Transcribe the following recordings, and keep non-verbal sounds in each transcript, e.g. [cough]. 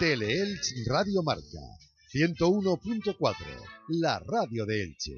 Teleelch Radio Marca 101.4, la radio de Elche.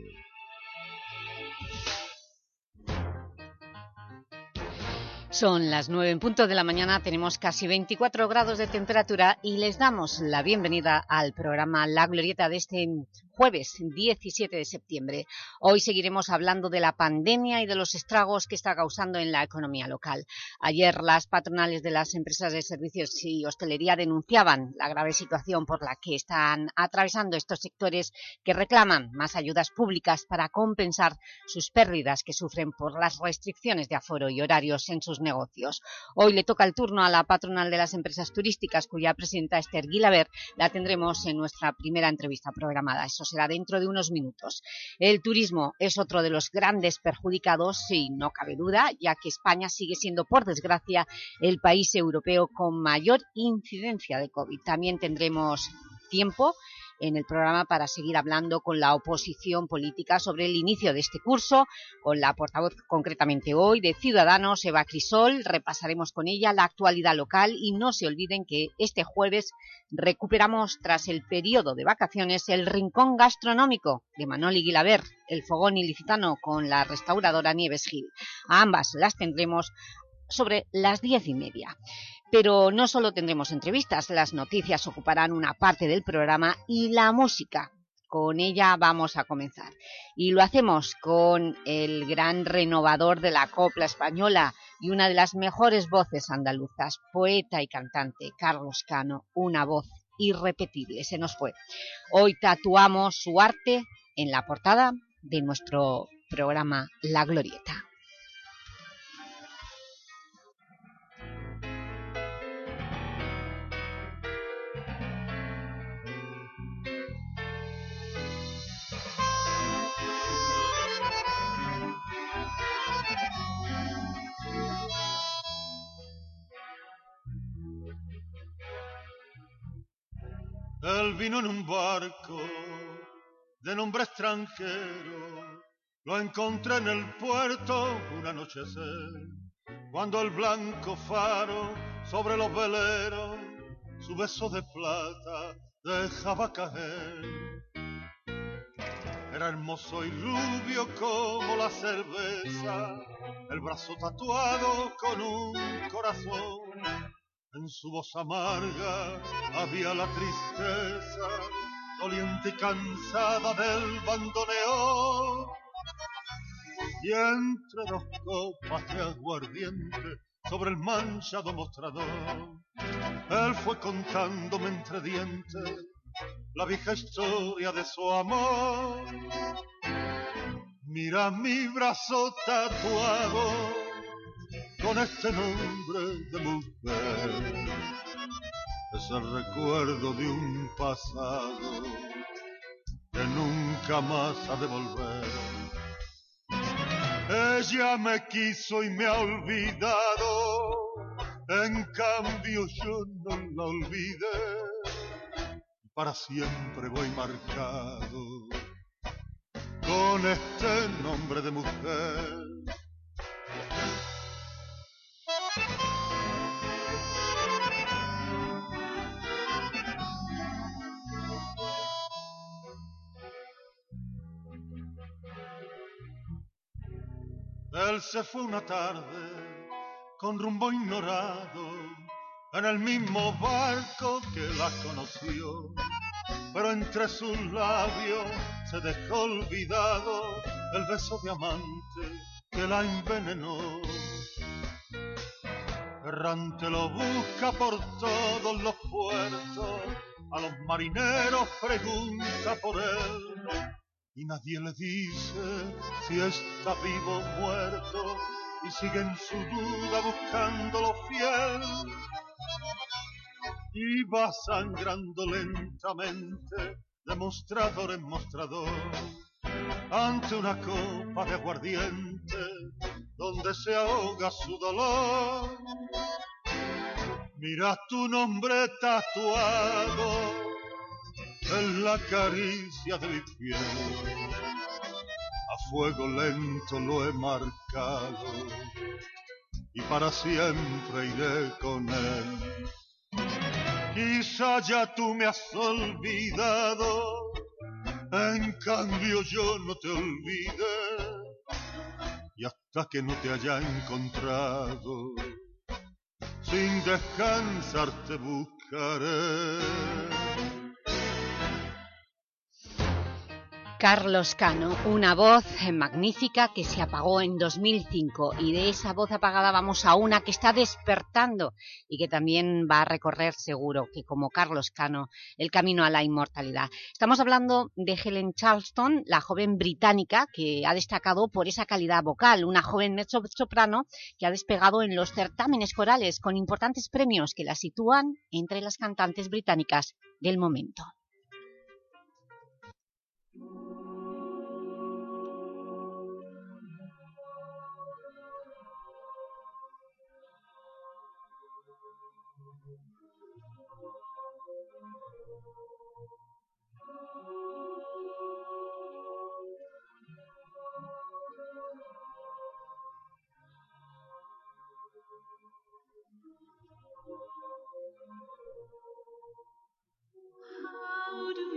Son las nueve en punto de la mañana, tenemos casi 24 grados de temperatura y les damos la bienvenida al programa La Glorieta de este jueves 17 de septiembre. Hoy seguiremos hablando de la pandemia y de los estragos que está causando en la economía local. Ayer las patronales de las empresas de servicios y hostelería denunciaban la grave situación por la que están atravesando estos sectores que reclaman más ayudas públicas para compensar sus pérdidas que sufren por las restricciones de aforo y horarios en sus negocios. Hoy le toca el turno a la patronal de las empresas turísticas, cuya presidenta Esther Guilaber la tendremos en nuestra primera entrevista programada será dentro de unos minutos. El turismo es otro de los grandes perjudicados, y no cabe duda, ya que España sigue siendo, por desgracia, el país europeo con mayor incidencia de COVID. También tendremos tiempo en el programa para seguir hablando con la oposición política sobre el inicio de este curso, con la portavoz concretamente hoy de Ciudadanos, Eva Crisol, repasaremos con ella la actualidad local y no se olviden que este jueves recuperamos tras el periodo de vacaciones el Rincón Gastronómico de Manoli Guilaber, el fogón ilicitano con la restauradora Nieves Gil. A ambas las tendremos sobre las diez y media. Pero no solo tendremos entrevistas, las noticias ocuparán una parte del programa y la música. Con ella vamos a comenzar. Y lo hacemos con el gran renovador de la copla española y una de las mejores voces andaluzas, poeta y cantante, Carlos Cano, una voz irrepetible, se nos fue. Hoy tatuamos su arte en la portada de nuestro programa La Glorieta. Él vino en un barco de nombre extranjero. Lo encontré en el puerto un anochecer, cuando el blanco faro sobre los veleros su beso de plata dejaba caer. Era hermoso y rubio como la cerveza, el brazo tatuado con un corazón en su voz amarga había la tristeza, doliente y cansada del bandoneón. Y entre dos copas de aguardiente sobre el manchado mostrador, él fue contándome entre dientes la vieja historia de su amor. Mira mi brazo tatuado con este nombre de mujer. Es el recuerdo de un pasado que nunca más ha de volver. Ella me quiso y me ha olvidado, en cambio yo no la olvidé. Para siempre voy marcado con este nombre de mujer él se fue una tarde con rumbo ignorado en el mismo barco que la conoció, pero entre sus labios se dejó olvidado el beso de amante que la envenenó. Errante lo busca por todos los puertos, a los marineros pregunta por él, y nadie le dice si está vivo o muerto, y sigue en su duda buscándolo fiel. Y va sangrando lentamente de mostrador en mostrador ante una copa de aguardiente donde se ahoga su dolor. Mira tu nombre tatuado en la caricia de mi piel. A fuego lento lo he marcado y para siempre iré con él. Quizá ya tú me has olvidado, en cambio yo no te olvidé. Y hasta que no te haya encontrado, sin descansar te buscaré. Carlos Cano, una voz magnífica que se apagó en 2005 y de esa voz apagada vamos a una que está despertando y que también va a recorrer seguro que como Carlos Cano el camino a la inmortalidad. Estamos hablando de Helen Charleston, la joven británica que ha destacado por esa calidad vocal, una joven mezzo-soprano que ha despegado en los certámenes corales con importantes premios que la sitúan entre las cantantes británicas del momento. How do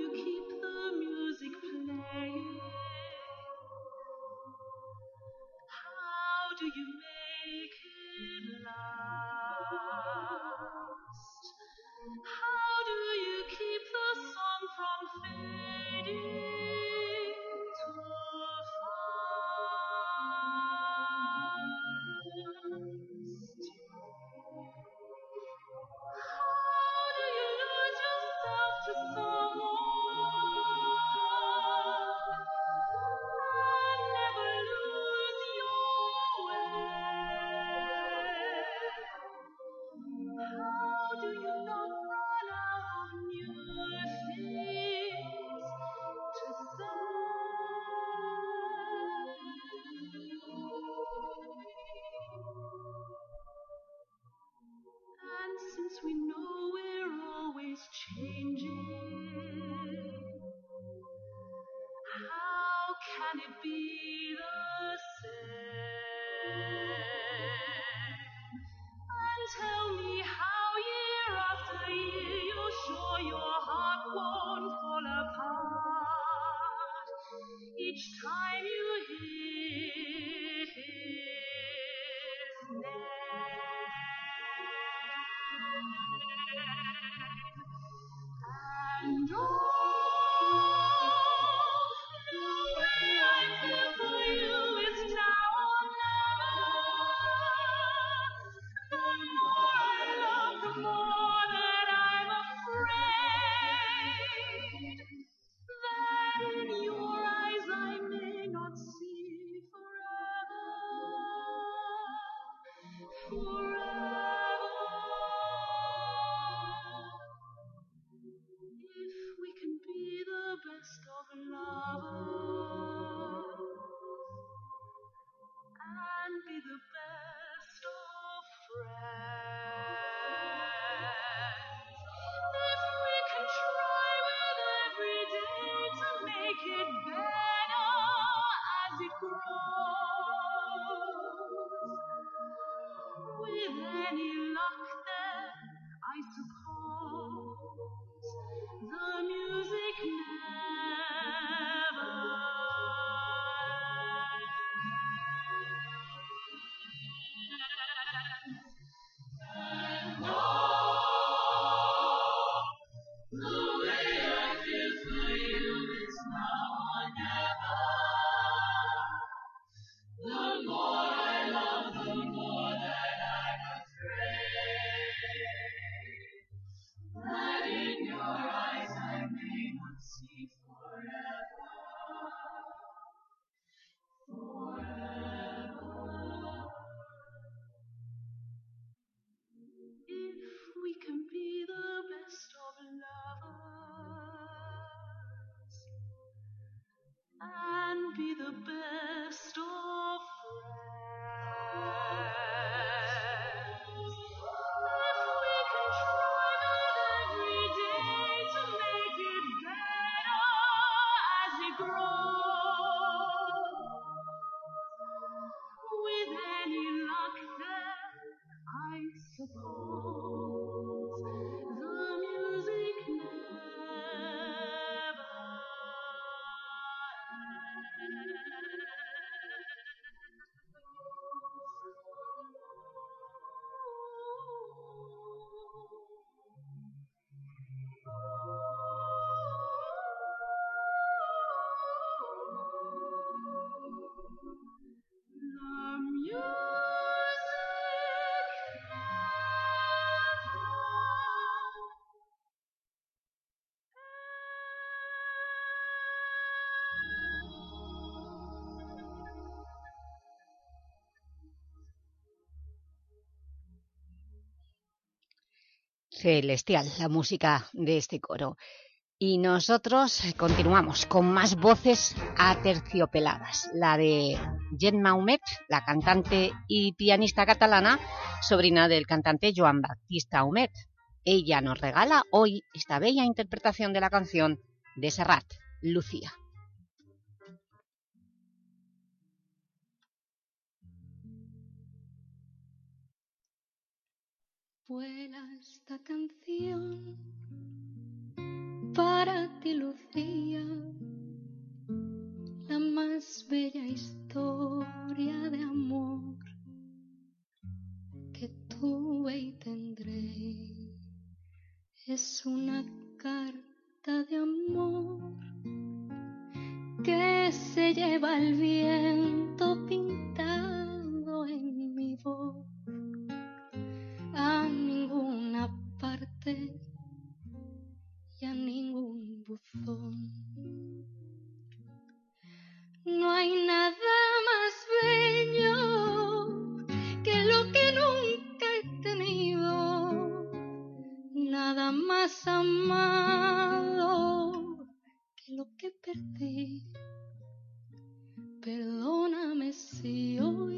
celestial la música de este coro. Y nosotros continuamos con más voces aterciopeladas. La de Gemma Humet, la cantante y pianista catalana, sobrina del cantante Joan Baptista Humet. Ella nos regala hoy esta bella interpretación de la canción de Serrat, Lucía. Vuela esta canción para ti, Lucía, la más bella historia de amor que tuve y tendré. Es una carta de amor que se lleva el viento pintado No hay nada más bello que lo que nunca he tenido, nada más amado que lo que perdí. Perdóname si hoy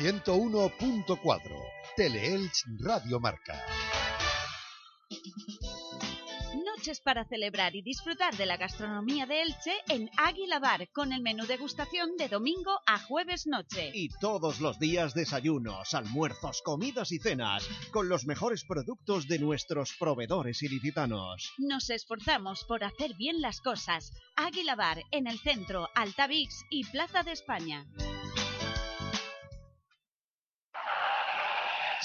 101.4 Teleelch Radio Marca. Noches para celebrar y disfrutar de la gastronomía de Elche en Águila Bar con el menú degustación de domingo a jueves noche. Y todos los días desayunos, almuerzos, comidas y cenas con los mejores productos de nuestros proveedores ilicitanos. Nos esforzamos por hacer bien las cosas. Águila Bar en el centro, Altavix y Plaza de España.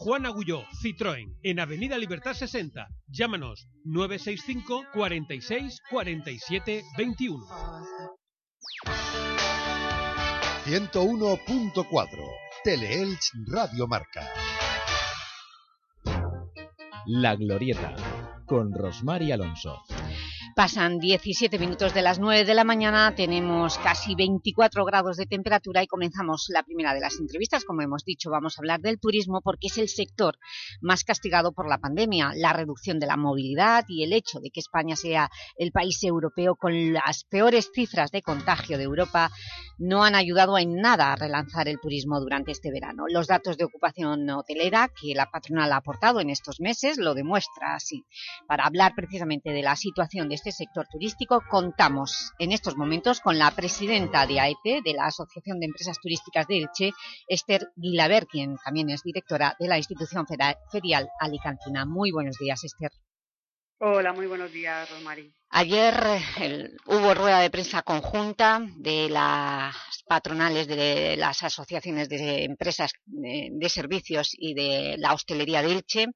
Juan Agulló, Citroën, en Avenida Libertad 60. Llámanos 965 46 47 21. 101.4 Teleelch Radio Marca. La Glorieta, con Rosmar y Alonso. Pasan 17 minutos de las 9 de la mañana, tenemos casi 24 grados de temperatura y comenzamos la primera de las entrevistas. Como hemos dicho, vamos a hablar del turismo porque es el sector más castigado por la pandemia. La reducción de la movilidad y el hecho de que España sea el país europeo con las peores cifras de contagio de Europa no han ayudado en nada a relanzar el turismo durante este verano. Los datos de ocupación hotelera que la patronal ha aportado en estos meses lo demuestra así. Para hablar precisamente de la situación de este sector turístico, contamos en estos momentos con la presidenta de AETE, de la Asociación de Empresas Turísticas de Elche, Esther Guilaber, quien también es directora de la institución ferial alicantina. Muy buenos días, Esther. Hola, muy buenos días, Rosmari. Ayer hubo rueda de prensa conjunta de las patronales de las asociaciones de empresas de, de, servicios y de la hostelería de Elche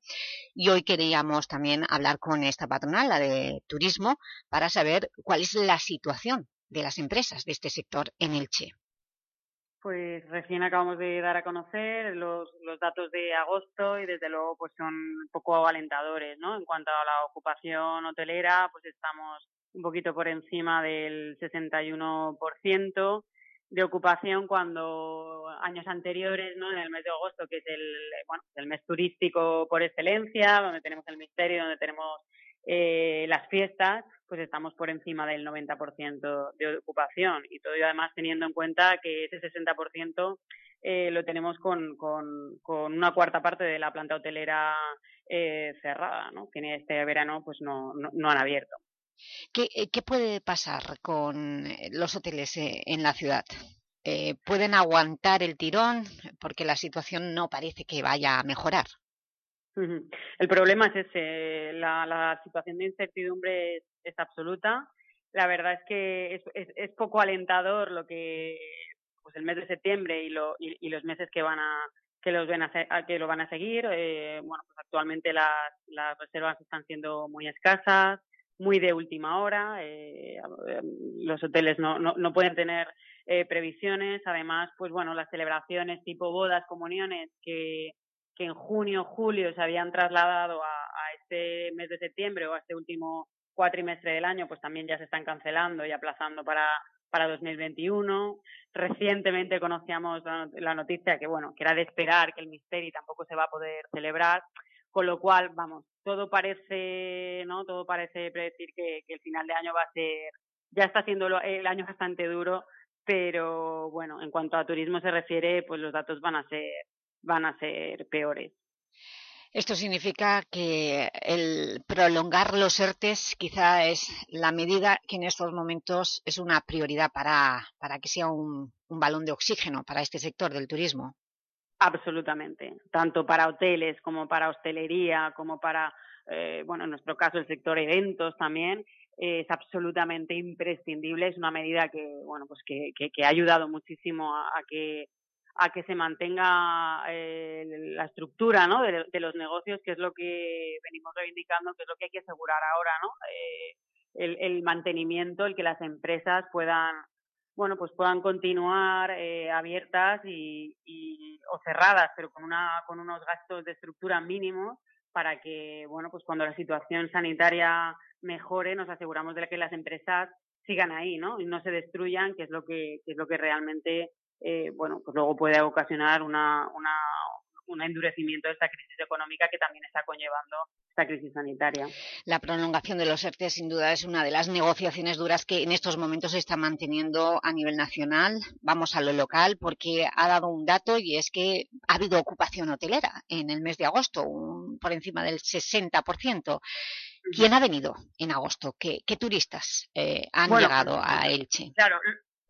y hoy queríamos también hablar con esta patronal, la de turismo, para saber cuál es la situación de las empresas de este sector en Elche. Pues recién acabamos de dar a conocer los, los datos de agosto y desde luego pues son un poco alentadores, ¿no? En cuanto a la ocupación hotelera, pues estamos un poquito por encima del 61% de ocupación cuando años anteriores, ¿no? En el mes de agosto, que es el, bueno, el mes turístico por excelencia, donde tenemos el misterio, donde tenemos eh, las fiestas, pues estamos por encima del 90% de ocupación y todo y además teniendo en cuenta que ese 60% eh, lo tenemos con, con, una cuarta parte de la planta hotelera eh, cerrada, ¿no? que este verano pues no, no, no han abierto. ¿Qué, ¿Qué, puede pasar con los hoteles en la ciudad? Eh, ¿Pueden aguantar el tirón? Porque la situación no parece que vaya a mejorar. El problema es ese, la, situación de incertidumbre es, absoluta. La verdad es que es, es, poco alentador lo que pues el mes de septiembre y, lo, y, los meses que van a que los ven a, que lo van a seguir. Eh, bueno, pues actualmente las, las reservas están siendo muy escasas, muy de última hora. Eh, los hoteles no, no, no pueden tener eh, previsiones. Además, pues bueno, las celebraciones tipo bodas, comuniones que que en junio, julio se habían trasladado a, este mes de septiembre o a este último cuatrimestre del año, pues también ya se están cancelando y aplazando para, para 2021. Recientemente conocíamos la, noticia que, bueno, que era de esperar que el Misteri tampoco se va a poder celebrar, con lo cual, vamos, todo parece, ¿no? Todo parece predecir que, que el final de año va a ser, ya está siendo el año bastante duro, pero bueno, en cuanto a turismo se refiere, pues los datos van a ser van a ser peores. Esto significa que el prolongar los ERTES quizá es la medida que en estos momentos es una prioridad para, para que sea un, un balón de oxígeno para este sector del turismo. Absolutamente, tanto para hoteles como para hostelería, como para, eh, bueno, en nuestro caso el sector eventos también, es absolutamente imprescindible, es una medida que, bueno, pues que, que, que ha ayudado muchísimo a, a que a que se mantenga eh, la estructura ¿no? de, los negocios, que es lo que venimos reivindicando, que es lo que hay que asegurar ahora, ¿no? Eh, el, el mantenimiento, el que las empresas puedan bueno, pues puedan continuar eh, abiertas y, y, o cerradas, pero con, una, con unos gastos de estructura mínimos para que, bueno, pues cuando la situación sanitaria mejore, nos aseguramos de que las empresas sigan ahí, ¿no? Y no se destruyan, que es lo que es lo que realmente, eh, bueno, pues luego puede ocasionar una, una, un endurecimiento de esta crisis económica que también está conllevando esta crisis sanitaria. La prolongación de los ERTE sin duda es una de las negociaciones duras que en estos momentos se está manteniendo a nivel nacional. Vamos a lo local porque ha dado un dato y es que ha habido ocupación hotelera en el mes de agosto, un, por encima del 60%. ¿Quién ha venido en agosto? ¿Qué, qué turistas eh, han bueno, llegado a Elche? Claro,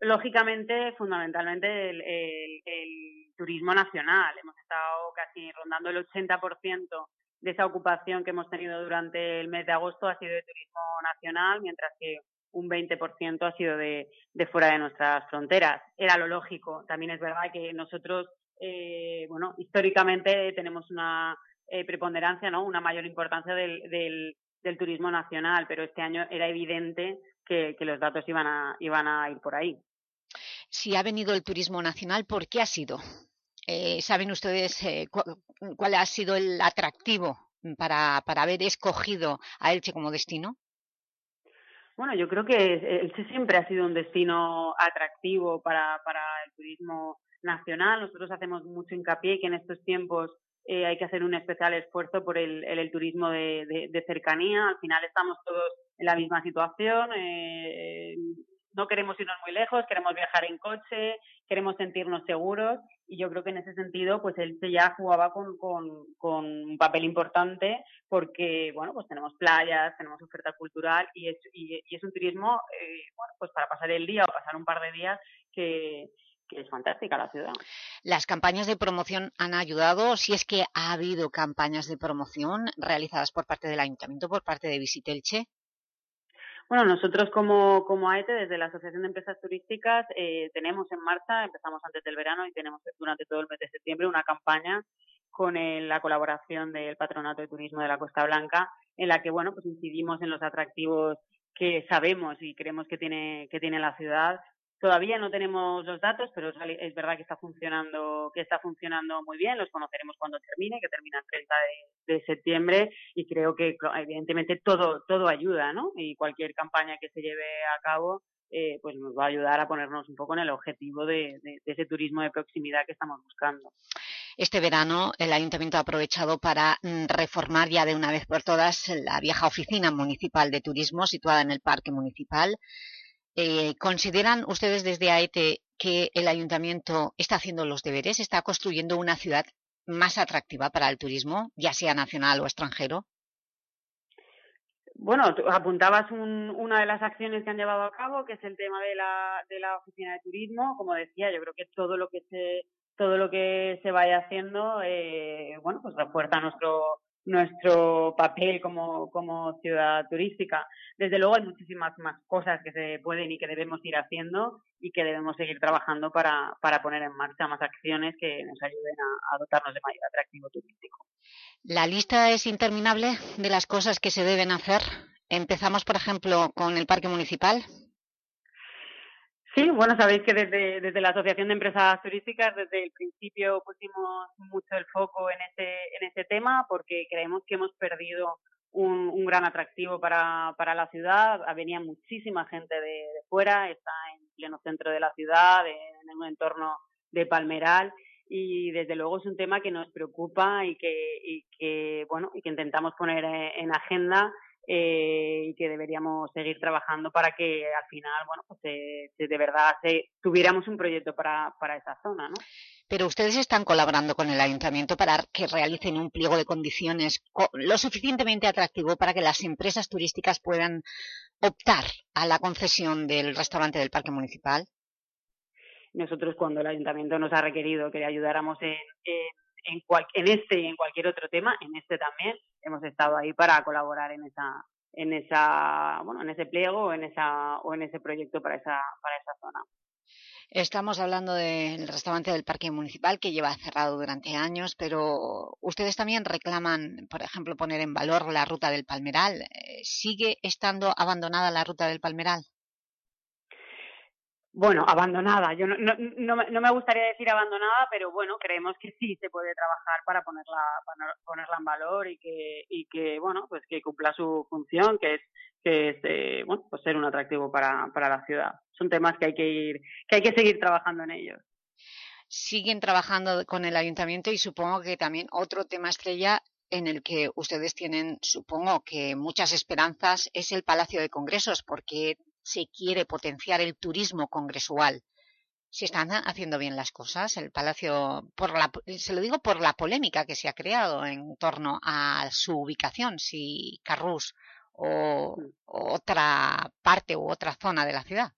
lógicamente, fundamentalmente el, turismo nacional. Hemos estado casi rondando el 80% de esa ocupación que hemos tenido durante el mes de agosto ha sido de turismo nacional, mientras que un 20% ha sido de, de, fuera de nuestras fronteras. Era lo lógico. También es verdad que nosotros, eh, bueno, históricamente tenemos una eh, preponderancia, ¿no? Una mayor importancia del, del, del, turismo nacional, pero este año era evidente que, que los datos iban a, iban a ir por ahí. Si ha venido el turismo nacional, ¿por qué ha sido? Eh, ¿Saben ustedes eh, cu cuál ha sido el atractivo para, para haber escogido a Elche como destino? Bueno, yo creo que Elche siempre ha sido un destino atractivo para, para el turismo nacional. Nosotros hacemos mucho hincapié que en estos tiempos eh, hay que hacer un especial esfuerzo por el, el, turismo de, de, de, cercanía. Al final estamos todos en la misma situación. Eh, no queremos irnos muy lejos, queremos viajar en coche, queremos sentirnos seguros y yo creo que en ese sentido pues él ya jugaba con, con, con un papel importante porque bueno pues tenemos playas, tenemos oferta cultural y es, y, y es un turismo eh, bueno pues para pasar el día o pasar un par de días que, que es fantástica la ciudad. ¿Las campañas de promoción han ayudado? Si es que ha habido campañas de promoción realizadas por parte del Ayuntamiento, por parte de Visitelche. Bueno, nosotros como, como AETE, desde la Asociación de Empresas Turísticas, eh, tenemos en marcha, empezamos antes del verano y tenemos durante todo el mes de septiembre una campaña con el, la colaboración del Patronato de Turismo de la Costa Blanca, en la que, bueno, pues incidimos en los atractivos que sabemos y creemos que tiene, que tiene la ciudad Todavía no tenemos los datos, pero es verdad que está funcionando, que está funcionando muy bien. Los conoceremos cuando termine, que termina el 30 de, septiembre, y creo que evidentemente todo, todo ayuda, ¿no? Y cualquier campaña que se lleve a cabo, eh, pues nos va a ayudar a ponernos un poco en el objetivo de ese turismo de proximidad que estamos buscando. Este verano el Ayuntamiento ha aprovechado para mm, reformar ya de una vez por todas la vieja oficina municipal de turismo situada en el Parque Municipal eh, ¿Consideran ustedes desde AETE que el Ayuntamiento está haciendo los deberes, está construyendo una ciudad más atractiva para el turismo, ya sea nacional o extranjero? Bueno, apuntabas un, una de las acciones que han llevado a cabo, que es el tema de la, de la oficina de turismo. Como decía, yo creo que todo lo que se, todo lo que se vaya haciendo, eh, bueno, pues refuerza nuestro, nuestro papel como, como ciudad turística. Desde luego hay muchísimas más cosas que se pueden y que debemos ir haciendo y que debemos seguir trabajando para, para poner en marcha más acciones que nos ayuden a, a dotarnos de mayor atractivo turístico. La lista es interminable de las cosas que se deben hacer. Empezamos, por ejemplo, con el parque municipal. Sí, bueno, sabéis que desde, desde la Asociación de Empresas Turísticas, desde el principio pusimos mucho el foco en ese, en ese tema porque creemos que hemos perdido un, un gran atractivo para, para la ciudad. Venía muchísima gente de, de fuera, está en pleno centro de la ciudad, en un entorno de Palmeral y desde luego es un tema que nos preocupa y que, y que bueno y que intentamos poner en agenda eh, y que deberíamos seguir trabajando para que al final, bueno, pues eh, de verdad se, tuviéramos un proyecto para, para esa zona, ¿no? Pero ustedes están colaborando con el ayuntamiento para que realicen un pliego de condiciones lo suficientemente atractivo para que las empresas turísticas puedan optar a la concesión del restaurante del parque municipal. Nosotros cuando el ayuntamiento nos ha requerido que le ayudáramos en, en en, cual, en este y en cualquier otro tema, en este también hemos estado ahí para colaborar en esa en esa bueno en ese pliego o en esa o en ese proyecto para esa para esa zona Estamos hablando del restaurante del Parque Municipal que lleva cerrado durante años, pero ustedes también reclaman, por ejemplo, poner en valor la ruta del Palmeral. Eh, ¿Sigue estando abandonada la ruta del Palmeral? Bueno, abandonada. Yo no, no, no, me- no me gustaría decir abandonada, pero bueno, creemos que sí se puede trabajar para ponerla, para ponerla en valor y que, y que bueno, pues que cumpla su función, que es, que es eh, bueno, pues ser un atractivo para, para la ciudad. Son temas que hay que ir, que hay que seguir trabajando en ellos. siguen trabajando con el ayuntamiento y supongo que también otro tema estrella en el que ustedes tienen, supongo que muchas esperanzas, es el Palacio de Congresos, porque se quiere potenciar el turismo congresual. ¿Se están haciendo bien las cosas? El Palacio, por la, se lo digo por la polémica que se ha creado en torno a su ubicación, si Carrús o, o otra parte u otra zona de la ciudad.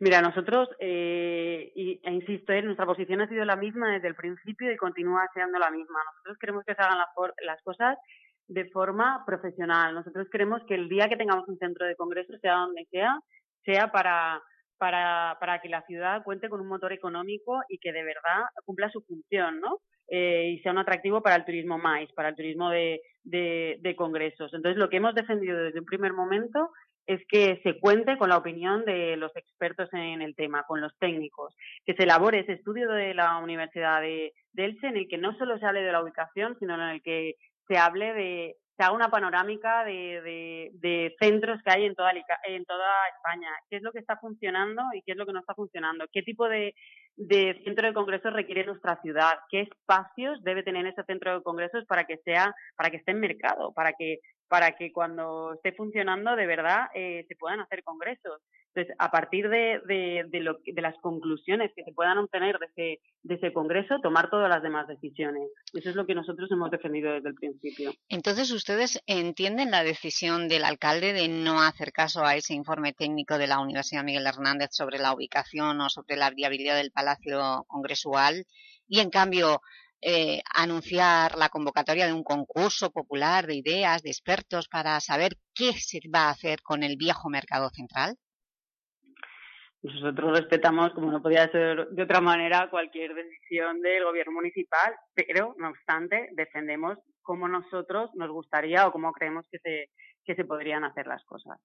Mira, nosotros, eh, y, e insisto, eh, nuestra posición ha sido la misma desde el principio y continúa siendo la misma. Nosotros queremos que se hagan las, las cosas de forma profesional. Nosotros queremos que el día que tengamos un centro de congresos, sea donde sea, sea para, para, para que la ciudad cuente con un motor económico y que de verdad cumpla su función, ¿no? Eh, y sea un atractivo para el turismo más, para el turismo de, de, de congresos. Entonces, lo que hemos defendido desde un primer momento es que se cuente con la opinión de los expertos en el tema, con los técnicos, que se elabore ese estudio de la Universidad de, de Elche en el que no solo se hable de la ubicación, sino en el que se hable de, se haga una panorámica de, de, de centros que hay en toda, en toda España, qué es lo que está funcionando y qué es lo que no está funcionando, qué tipo de, de centro de congresos requiere nuestra ciudad, qué espacios debe tener ese centro de congresos para que sea, para que esté en mercado, para que para que cuando esté funcionando de verdad eh, se puedan hacer congresos. Entonces, a partir de, de, de, las conclusiones que se puedan obtener de ese, de ese congreso, tomar todas las demás decisiones. Eso es lo que nosotros hemos defendido desde el principio. Entonces, ¿ustedes entienden la decisión del alcalde de no hacer caso a ese informe técnico de la Universidad Miguel Hernández sobre la ubicación o sobre la viabilidad del Palacio Congresual y, en cambio, eh, anunciar la convocatoria de un concurso popular de ideas, de expertos, para saber qué se va a hacer con el viejo mercado central? Nosotros respetamos, como no podía ser de otra manera, cualquier decisión del gobierno municipal, pero, no obstante, defendemos cómo nosotros nos gustaría o cómo creemos que se, que se podrían hacer las cosas.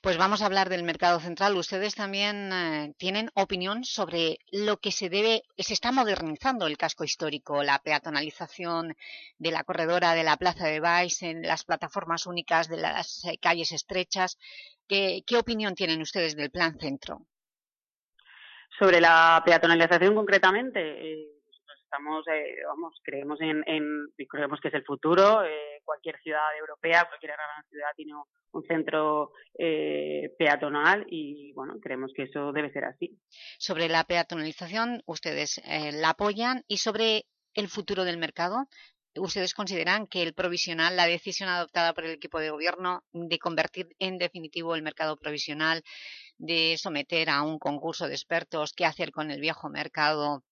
Pues vamos a hablar del mercado central. Ustedes también eh, tienen opinión sobre lo que se debe, se está modernizando el casco histórico, la peatonalización de la corredora de la Plaza de Baix, en las plataformas únicas de las eh, calles estrechas. ¿Qué, ¿Qué opinión tienen ustedes del plan centro? Sobre la peatonalización concretamente, eh, estamos, eh, vamos, creemos en, en, creemos que es el futuro. eh, cualquier ciudad europea, cualquier gran ciudad tiene un- un centro eh, peatonal y, bueno, creemos que eso debe ser así. Sobre la peatonalización, ustedes eh, la apoyan y sobre el futuro del mercado, ¿ustedes consideran que el provisional, la decisión adoptada por el equipo de gobierno de convertir en definitivo el mercado provisional, de someter a un concurso de expertos qué hacer con el viejo mercado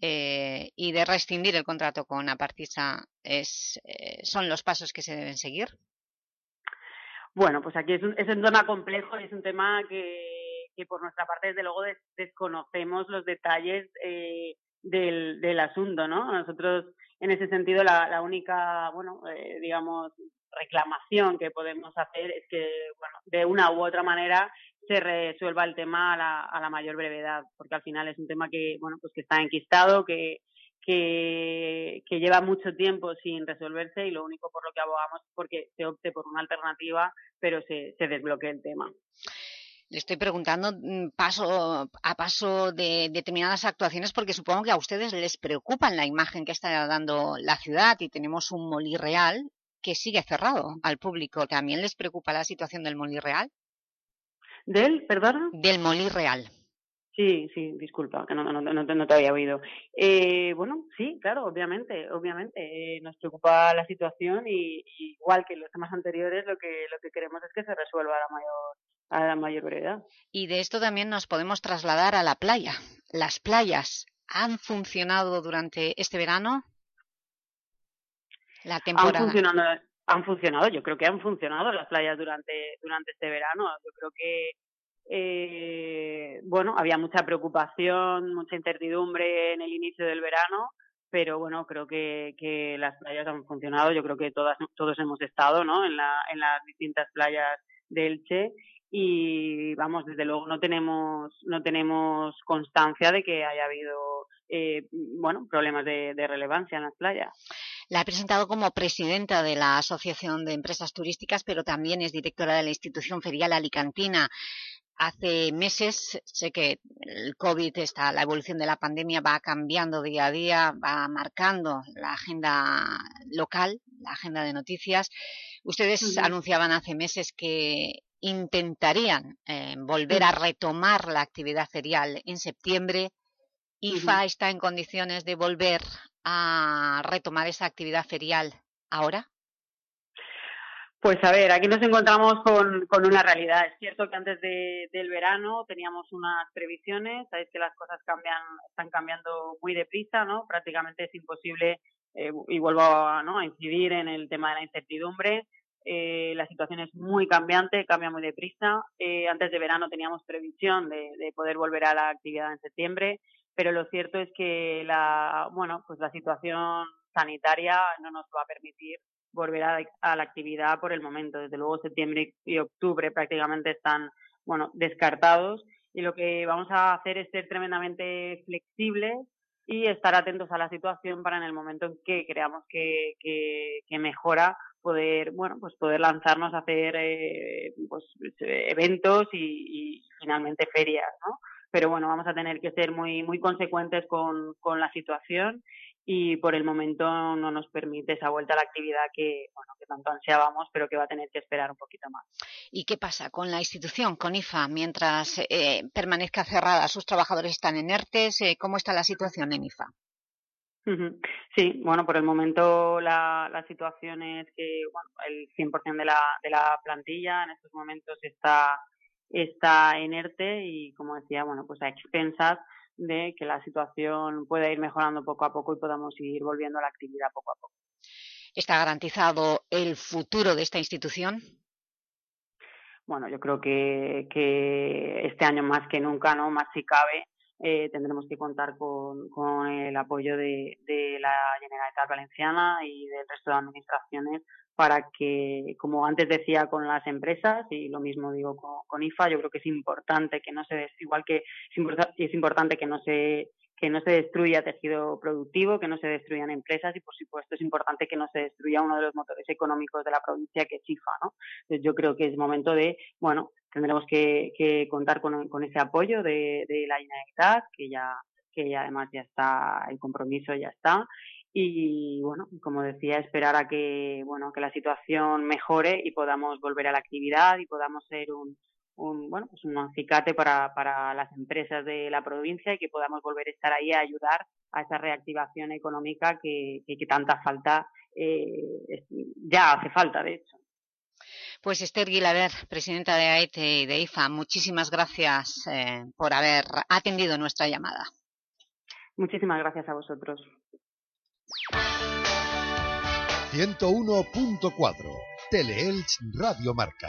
eh, y de rescindir el contrato con Apartisa es, eh, son los pasos que se deben seguir? Bueno, pues aquí es un, es un tema complejo y es un tema que, que por nuestra parte, desde luego, des- desconocemos los detalles eh, del, del asunto, ¿no? Nosotros, en ese sentido, la, la única, bueno, eh, digamos, reclamación que podemos hacer es que, bueno, de una u otra manera se resuelva el tema a la, a la mayor brevedad, porque al final es un tema que, bueno, pues que está enquistado, que, que, lleva mucho tiempo sin resolverse y lo único por lo que abogamos es porque se opte por una alternativa, pero se, se desbloquee el tema. Le estoy preguntando mm, paso a paso de determinadas actuaciones porque supongo que a ustedes les preocupa la imagen que está dando la ciudad y tenemos un Molí Real que sigue cerrado al público. ¿También les preocupa la situación del Molí Real? ¿Del, perdón? Del Molí Real. Sí, sí, disculpa, que no, no, no, te- no te había oído. Eh, bueno, sí, claro, obviamente, obviamente, eh, nos preocupa la situación y, y igual que los temas anteriores, lo que lo que queremos es que se resuelva a la mayor a la mayor brevedad. Y de esto también nos podemos trasladar a la playa. ¿Las playas han funcionado durante este verano? La Han temporada. funcionado, han funcionado, yo creo que han funcionado las playas durante durante este verano. Yo creo que eh, bueno, había mucha preocupación, mucha incertidumbre en el inicio del verano, pero bueno, creo que, que las playas han funcionado. Yo creo que todas, todos hemos estado ¿no? en, la, en las distintas playas de Elche y vamos, desde luego no tenemos, no tenemos constancia de que haya habido eh, bueno, problemas de, de relevancia en las playas. La he presentado como presidenta de la Asociación de Empresas Turísticas, pero también es directora de la institución ferial alicantina. Hace meses, sé que el COVID, está, la evolución de la pandemia va cambiando día a día, va marcando la agenda local, la agenda de noticias. Ustedes anunciaban hace meses que intentarían eh, volver a retomar la actividad ferial en septiembre. ¿IFA está en condiciones de volver a retomar esa actividad ferial ahora? Pues a ver, aquí nos encontramos con, con una realidad. Es cierto que antes de- del verano teníamos unas previsiones, sabéis que las cosas cambian, están cambiando muy deprisa, ¿no? Prácticamente es imposible, eh, y vuelvo a, ¿no? a incidir en el tema de la incertidumbre. Eh, la situación es muy cambiante, cambia muy deprisa. Eh, antes de verano teníamos previsión de, de poder volver a la actividad en septiembre, pero lo cierto es que la, bueno, pues la situación sanitaria no nos va a permitir volver a, a la actividad por el momento. Desde luego septiembre y octubre prácticamente están bueno descartados y lo que vamos a hacer es ser tremendamente flexibles y estar atentos a la situación para en el momento en que creamos que, que, que mejora poder bueno pues poder lanzarnos a hacer eh, pues eventos y, y finalmente ferias ¿no? pero bueno vamos a tener que ser muy muy consecuentes con, con la situación y por el momento no nos permite esa vuelta a la actividad que, bueno, que tanto ansiábamos, pero que va a tener que esperar un poquito más. ¿Y qué pasa con la institución, con IFA, mientras eh, permanezca cerrada? ¿Sus trabajadores están en ERTES? Eh, ¿Cómo está la situación en IFA? Sí, bueno, por el momento la, la situación es que bueno, el 100% de la, de la plantilla en estos momentos está, está en ERTE y, como decía, bueno, pues a expensas de que la situación pueda ir mejorando poco a poco y podamos ir volviendo a la actividad poco a poco. ¿Está garantizado el futuro de esta institución? Bueno, yo creo que, que este año más que nunca, ¿no? Más si cabe, eh, tendremos que contar con, con el apoyo de, de la Generalitat Valenciana y del resto de administraciones para que, como antes decía con las empresas, y lo mismo digo con, con IFA, yo creo que es importante que no se, igual que es importante que no se que no se destruya tejido productivo, que no se destruyan empresas y, por supuesto, es importante que no se destruya uno de los motores económicos de la provincia, que es IFA, ¿no? Entonces, yo creo que es momento de, bueno, tendremos que, que contar con, con ese apoyo de, de la Generalitat, que ya, que ya además ya está, el compromiso ya está, y bueno, como decía, esperar a que, bueno, que la situación mejore y podamos volver a la actividad y podamos ser un, un bueno, pues un acicate para, para las empresas de la provincia y que podamos volver a estar ahí a ayudar a esa reactivación económica que, que, que tanta falta eh, ya hace falta, de hecho. Pues Esther Guilaber, presidenta de AETE y de IFA, muchísimas gracias eh, por haber atendido nuestra llamada. Muchísimas gracias a vosotros. 101.4 Teleelch Radio Marca.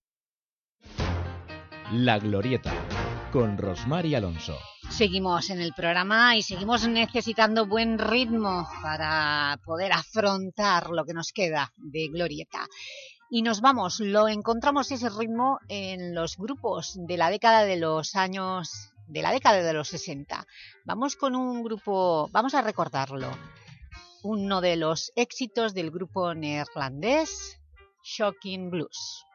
La Glorieta, con Rosmar y Alonso. Seguimos en el programa y seguimos necesitando buen ritmo para poder afrontar lo que nos queda de Glorieta. Y nos vamos, lo encontramos ese ritmo en los grupos de la década de los años, de la década de los 60. Vamos con un grupo, vamos a recordarlo, uno de los éxitos del grupo neerlandés Shocking Blues.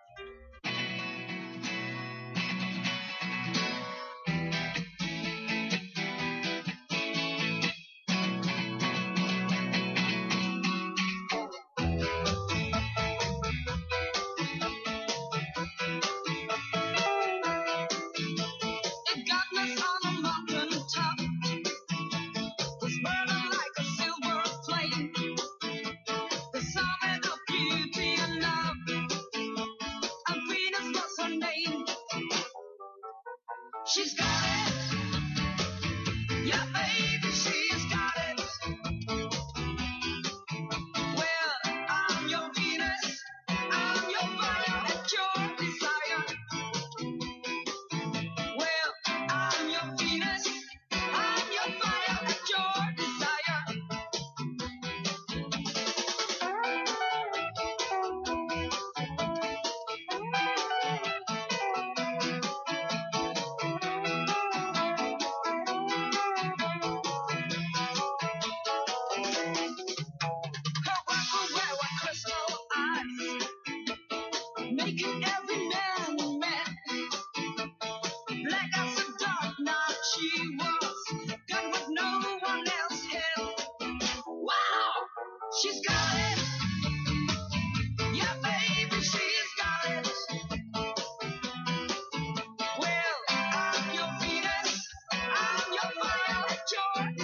Joy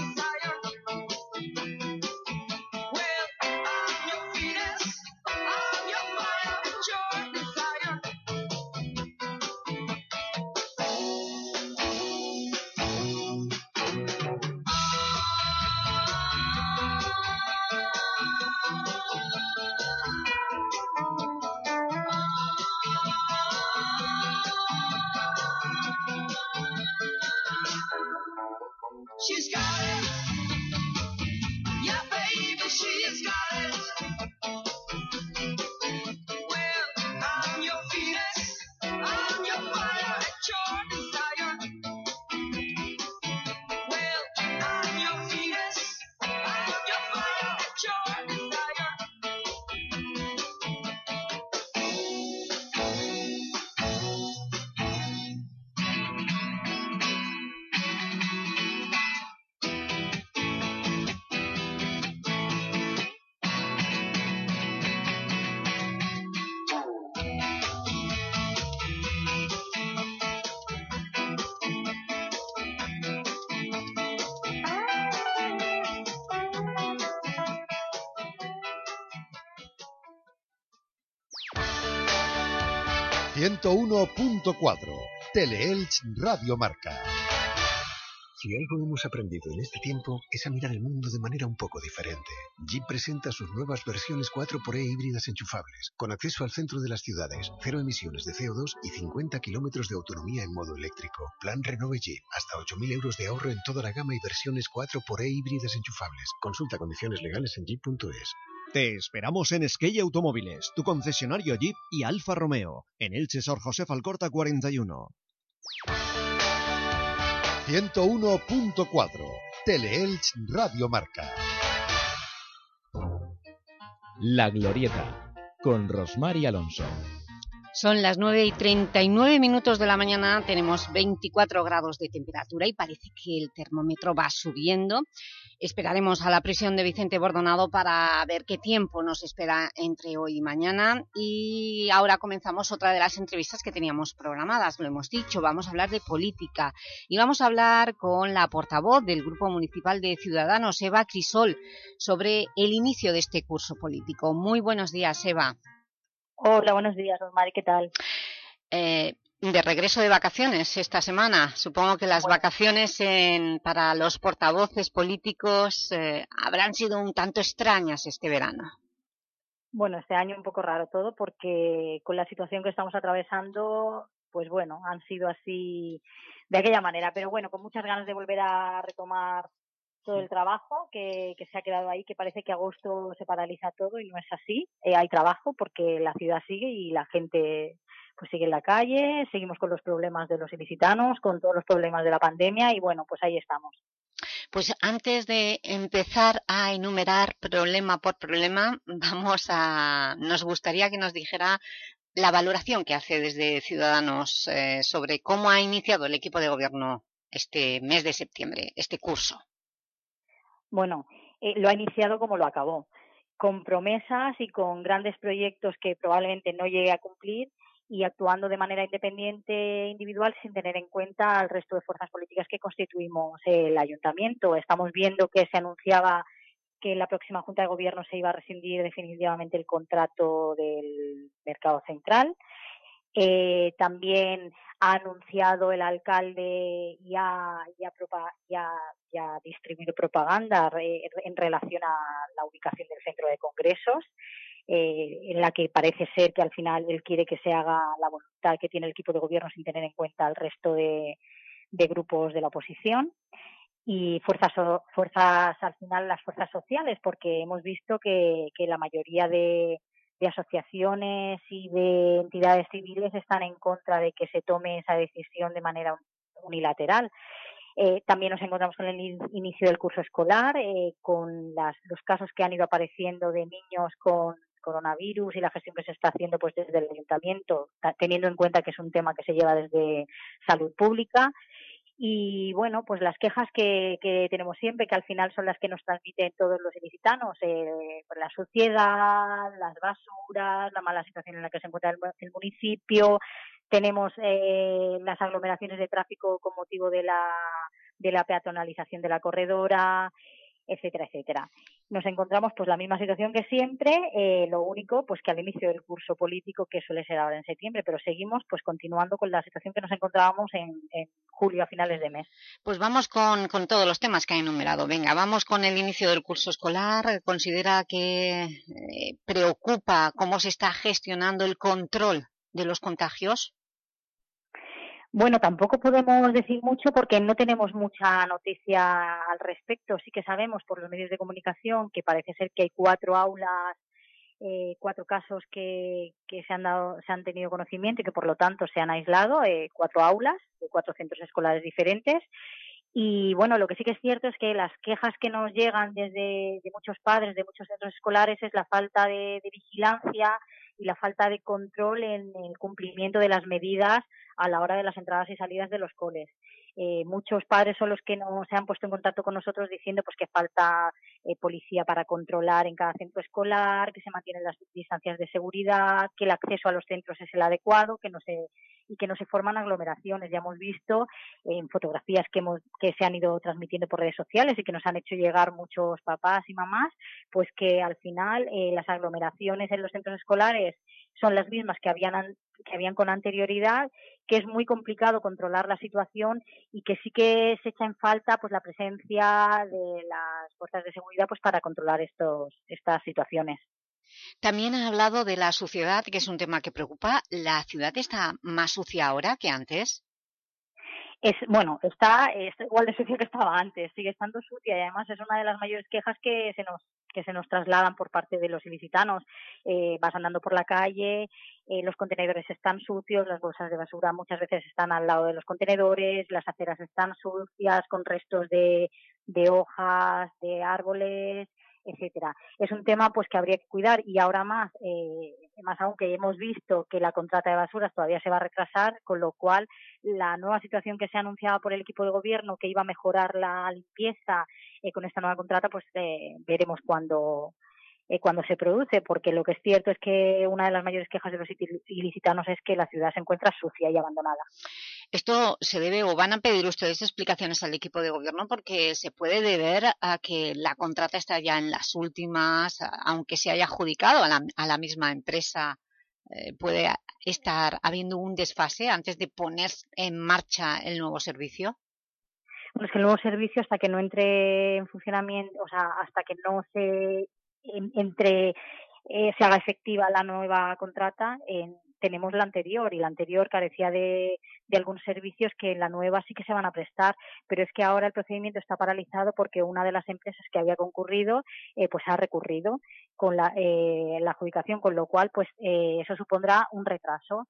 ...101.4... Teleelch Radio Marca. Si algo hemos aprendido en este tiempo es a mirar el mundo de manera un poco diferente. Jeep presenta sus nuevas versiones 4xE híbridas enchufables, con acceso al centro de las ciudades, cero emisiones de CO2 y 50 kilómetros de autonomía en modo eléctrico. Plan Renove Jeep, hasta 8.000 euros de ahorro en toda la gama y versiones 4xE híbridas enchufables. Consulta condiciones legales en jeep.es. Te esperamos en Skey Automóviles, tu concesionario Jeep y Alfa Romeo, en Elche Sor José Falcorta 41. 101.4 Teleelch Radio Marca. La Glorieta, con Rosmar y Alonso. Son las 9 y 39 minutos de la mañana, tenemos 24 grados de temperatura y parece que el termómetro va subiendo. Esperaremos a la prisión de Vicente Bordonado para ver qué tiempo nos espera entre hoy y mañana. Y ahora comenzamos otra de las entrevistas que teníamos programadas, lo hemos dicho, vamos a hablar de política. Y vamos a hablar con la portavoz del Grupo Municipal de Ciudadanos, Eva Crisol, sobre el inicio de este curso político. Muy buenos días, Eva. Hola, buenos días, Rosmari, ¿qué tal? Eh, de regreso de vacaciones esta semana. Supongo que las vacaciones en, para los portavoces políticos eh, habrán sido un tanto extrañas este verano. Bueno, este año un poco raro todo porque con la situación que estamos atravesando, pues bueno, han sido así de aquella manera. Pero bueno, con muchas ganas de volver a retomar todo el trabajo que, que se ha quedado ahí, que parece que agosto se paraliza todo y no es así. Eh, hay trabajo porque la ciudad sigue y la gente pues sigue en la calle, seguimos con los problemas de los ilicitanos, con todos los problemas de la pandemia y bueno, pues ahí estamos. Pues antes de empezar a enumerar problema por problema, vamos a, nos gustaría que nos dijera la valoración que hace desde Ciudadanos eh, sobre cómo ha iniciado el equipo de gobierno este mes de septiembre, este curso. Bueno, eh, lo ha iniciado como lo acabó, con promesas y con grandes proyectos que probablemente no llegue a cumplir y actuando de manera independiente e individual sin tener en cuenta al resto de fuerzas políticas que constituimos el ayuntamiento. Estamos viendo que se anunciaba que en la próxima Junta de Gobierno se iba a rescindir definitivamente el contrato del mercado central. Eh, también ha anunciado el alcalde y ha, distribuido propaganda en relación a la ubicación del centro de congresos. Eh, en la que parece ser que al final él quiere que se haga la voluntad que tiene el equipo de gobierno sin tener en cuenta al resto de, grupos de la oposición y fuerzas, fuerzas al final las fuerzas sociales porque hemos visto que, la mayoría de, asociaciones y de entidades civiles están en contra de que se tome esa decisión de manera unilateral. Eh, también nos encontramos con el inicio del curso escolar, eh, con los casos que han ido apareciendo de niños con coronavirus y la gestión que se está haciendo pues desde el ayuntamiento, teniendo en cuenta que es un tema que se lleva desde salud pública. Y bueno, pues las quejas que, que tenemos siempre, que al final son las que nos transmiten todos los ilicitanos, eh, pues la suciedad, las basuras, la mala situación en la que se encuentra el, municipio, tenemos eh, las aglomeraciones de tráfico con motivo de la, de la peatonalización de la corredora, etcétera, etcétera. Nos encontramos pues la misma situación que siempre, eh, lo único pues que al inicio del curso político que suele ser ahora en septiembre, pero seguimos pues continuando con la situación que nos encontrábamos en, julio a finales de mes. Pues vamos con, con, todos los temas que ha enumerado. Venga, vamos con el inicio del curso escolar. ¿Considera que eh, preocupa cómo se está gestionando el control de los contagios? Bueno, tampoco podemos decir mucho porque no tenemos mucha noticia al respecto. Sí que sabemos por los medios de comunicación que parece ser que hay cuatro aulas, eh, cuatro casos que, que se han dado, se han tenido conocimiento y que por lo tanto se han aislado, eh, cuatro aulas de cuatro centros escolares diferentes. Y bueno, lo que sí que es cierto es que las quejas que nos llegan desde de muchos padres, de muchos centros escolares, es la falta de, de vigilancia y la falta de control en el cumplimiento de las medidas a la hora de las entradas y salidas de los coles. Eh, muchos padres son los que no se han puesto en contacto con nosotros diciendo pues que falta eh, policía para controlar en cada centro escolar, que se mantienen las distancias de seguridad, que el acceso a los centros es el adecuado, que no se y que no se forman aglomeraciones. Ya hemos visto en fotografías que, hemos, que se han ido transmitiendo por redes sociales y que nos han hecho llegar muchos papás y mamás, pues que al final eh, las aglomeraciones en los centros escolares son las mismas que habían que habían con anterioridad, que es muy complicado controlar la situación y que sí que se echa en falta pues la presencia de las fuerzas de seguridad pues para controlar estos estas situaciones. También ha hablado de la suciedad, que es un tema que preocupa. ¿La ciudad está más sucia ahora que antes? Es, bueno, está, igual de sucia que estaba antes, sigue estando sucia y además es una de las mayores quejas que se nos que se nos trasladan por parte de los ilicitanos. Eh, vas andando por la calle, eh, los contenedores están sucios, las bolsas de basura muchas veces están al lado de los contenedores, las aceras están sucias con restos de, de hojas, de árboles, etcétera. Es un tema pues que habría que cuidar y ahora más, eh, más aún que hemos visto que la contrata de basuras todavía se va a retrasar, con lo cual la nueva situación que se anunciaba por el equipo de gobierno que iba a mejorar la limpieza eh, con esta nueva contrata, pues eh, veremos cuándo eh, cuando se produce, porque lo que es cierto es que una de las mayores quejas de los ilicitanos es que la ciudad se encuentra sucia y abandonada. Esto se debe o van a pedir ustedes explicaciones al equipo de gobierno porque se puede deber a que la contrata está ya en las últimas, aunque se haya adjudicado a la, a la misma empresa, eh, puede estar habiendo un desfase antes de poner en marcha el nuevo servicio. Bueno, es que el nuevo servicio hasta que no entre en funcionamiento, o sea, hasta que no se entre eh, se haga efectiva la nueva contrata, tenemos la anterior y la anterior carecía de, de algunos servicios que en la nueva sí que se van a prestar, pero es que ahora el procedimiento está paralizado porque una de las empresas que había concurrido eh, pues ha recurrido con la, eh, la adjudicación, con lo cual pues eh, eso supondrá un retraso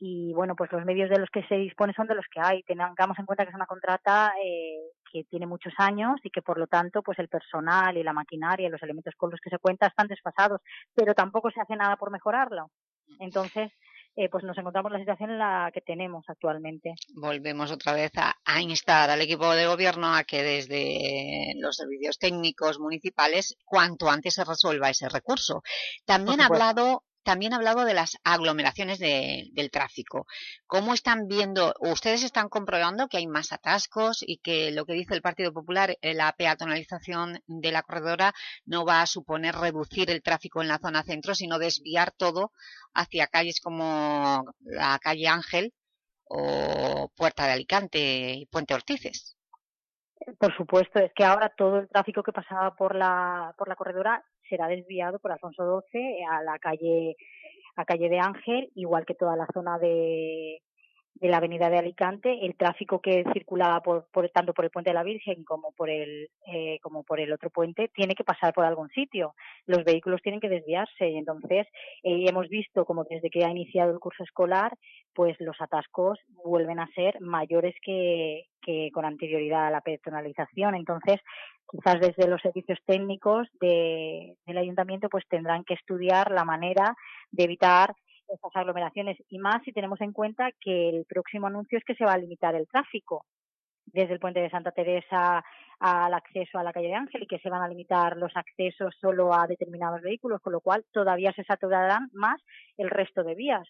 y bueno, pues los medios de los que se dispone son de los que hay. Tengamos en cuenta que es una contrata eh, que tiene muchos años y que por lo tanto pues el personal y la maquinaria y los elementos con los que se cuenta están desfasados, pero tampoco se hace nada por mejorarlo. Entonces, eh, pues nos encontramos en la situación en la que tenemos actualmente. Volvemos otra vez a, a instar al equipo de gobierno a que desde los servicios técnicos municipales cuanto antes se resuelva ese recurso. También ha hablado también ha hablado de las aglomeraciones de, del tráfico. ¿Cómo están viendo, ustedes están comprobando que hay más atascos y que lo que dice el Partido Popular, eh, la peatonalización de la corredora no va a suponer reducir el tráfico en la zona centro, sino desviar todo hacia calles como la calle Ángel o Puerta de Alicante y Puente Ortices? Por supuesto, es que ahora todo el tráfico que pasaba por la, por la corredora será desviado por Alfonso XII a la calle, a calle de Ángel, igual que toda la zona de, de la avenida de Alicante, el tráfico que circulaba por, por, tanto por el puente de la Virgen como por el eh, como por el otro puente tiene que pasar por algún sitio. Los vehículos tienen que desviarse y entonces eh, hemos visto como desde que ha iniciado el curso escolar, pues los atascos vuelven a ser mayores que, que con anterioridad a la personalización. Entonces, quizás desde los servicios técnicos de, del ayuntamiento pues tendrán que estudiar la manera de evitar estas aglomeraciones y más si tenemos en cuenta que el próximo anuncio es que se va a limitar el tráfico desde el puente de Santa Teresa al acceso a la calle de Ángel y que se van a limitar los accesos solo a determinados vehículos, con lo cual todavía se saturarán más el resto de vías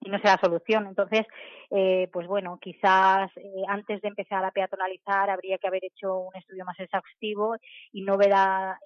y no sea solución. Entonces, eh, pues bueno, quizás eh, antes de empezar a peatonalizar habría que haber hecho un estudio más exhaustivo y no, ver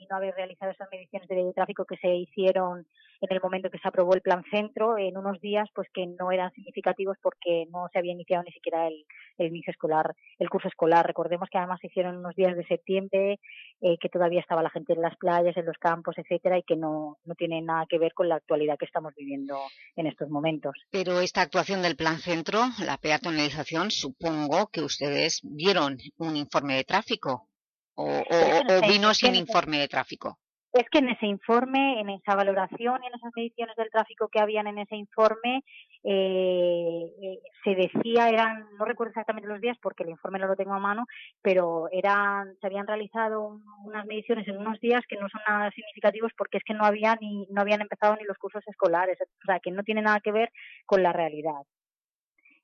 y no haber realizado esas mediciones de tráfico que se hicieron en el momento que se aprobó el plan centro en unos días pues que no eran significativos porque no se había iniciado ni siquiera el, el inicio escolar, el curso escolar. Recordemos que además se hicieron unos días de septiembre, eh, que todavía estaba la gente en las playas, en los campos, etcétera, y que no, no tiene nada que ver con la actualidad que estamos viviendo en estos momentos. Pero esta actuación del plan centro, la peatonalización, supongo que ustedes vieron un informe de tráfico o, o, o vino sin informe de tráfico es que en ese informe, en esa valoración y en esas mediciones del tráfico que habían en ese informe, eh, eh, se decía, eran, no recuerdo exactamente los días porque el informe no lo tengo a mano, pero eran, se habían realizado unas mediciones en unos días que no son nada significativos porque es que no había ni, no habían empezado ni los cursos escolares, o sea, que no tiene nada que ver con la realidad.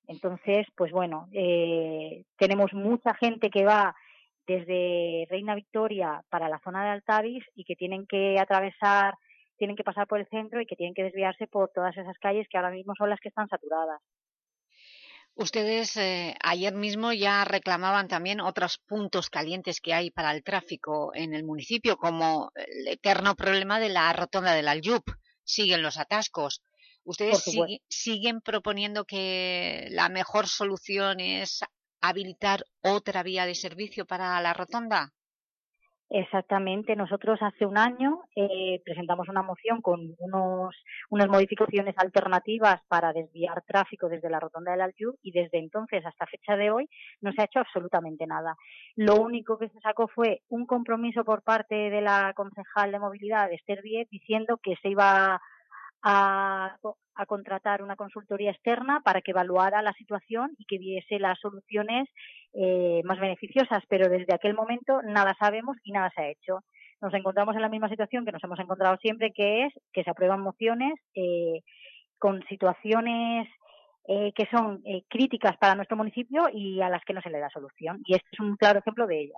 Entonces, pues bueno, eh, tenemos mucha gente que va desde Reina Victoria para la zona de Altavis y que tienen que atravesar, tienen que pasar por el centro y que tienen que desviarse por todas esas calles que ahora mismo son las que están saturadas. Ustedes eh, ayer mismo ya reclamaban también otros puntos calientes que hay para el tráfico en el municipio, como el eterno problema de la rotonda del Aljub. Siguen los atascos. ¿Ustedes sigue, siguen proponiendo que la mejor solución es habilitar otra vía de servicio para la rotonda? Exactamente. Nosotros hace un año eh, presentamos una moción con unos, unas modificaciones alternativas para desviar tráfico desde la rotonda del Aljub y desde entonces hasta fecha de hoy no se ha hecho absolutamente nada. Lo único que se sacó fue un compromiso por parte de la concejal de movilidad, Esther Díez, diciendo que se iba a, contratar una consultoría externa para que evaluara la situación y que diese las soluciones eh, más beneficiosas, pero desde aquel momento nada sabemos y nada se ha hecho. Nos encontramos en la misma situación que nos hemos encontrado siempre, que es que se aprueban mociones eh, con situaciones eh, que son eh, críticas para nuestro municipio y a las que no se le da solución. Y este es un claro ejemplo de ello.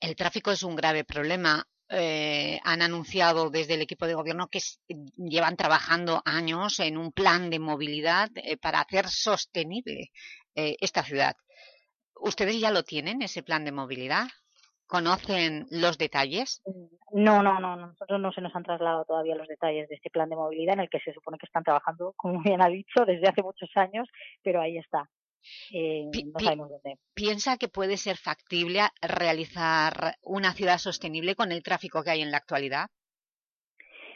El tráfico es un grave problema eh, han anunciado desde el equipo de gobierno que llevan trabajando años en un plan de movilidad eh, para hacer sostenible eh, esta ciudad. ¿Ustedes ya lo tienen, ese plan de movilidad? ¿Conocen los detalles? No, no, no, nosotros no se nos han trasladado todavía los detalles de este plan de movilidad en el que se supone que están trabajando, como bien ha dicho, desde hace muchos años, pero ahí está. Eh, no sabemos dónde. ¿Piensa que puede ser factible realizar una ciudad sostenible con el tráfico que hay en la actualidad?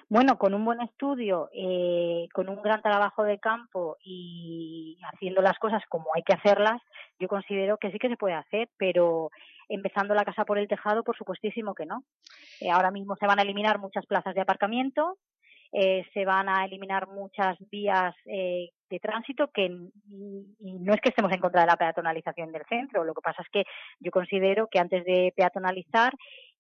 Bueno, con un buen estudio, eh, con un gran trabajo de campo y haciendo las cosas como hay que hacerlas, yo considero que sí que se puede hacer, pero empezando la casa por el tejado, por supuestísimo que no. Eh, ahora mismo se van a eliminar muchas plazas de aparcamiento, eh, se van a eliminar muchas vías eh, de tránsito que y, y no es que estemos en contra de la peatonalización del centro, lo que pasa es que yo considero que antes de peatonalizar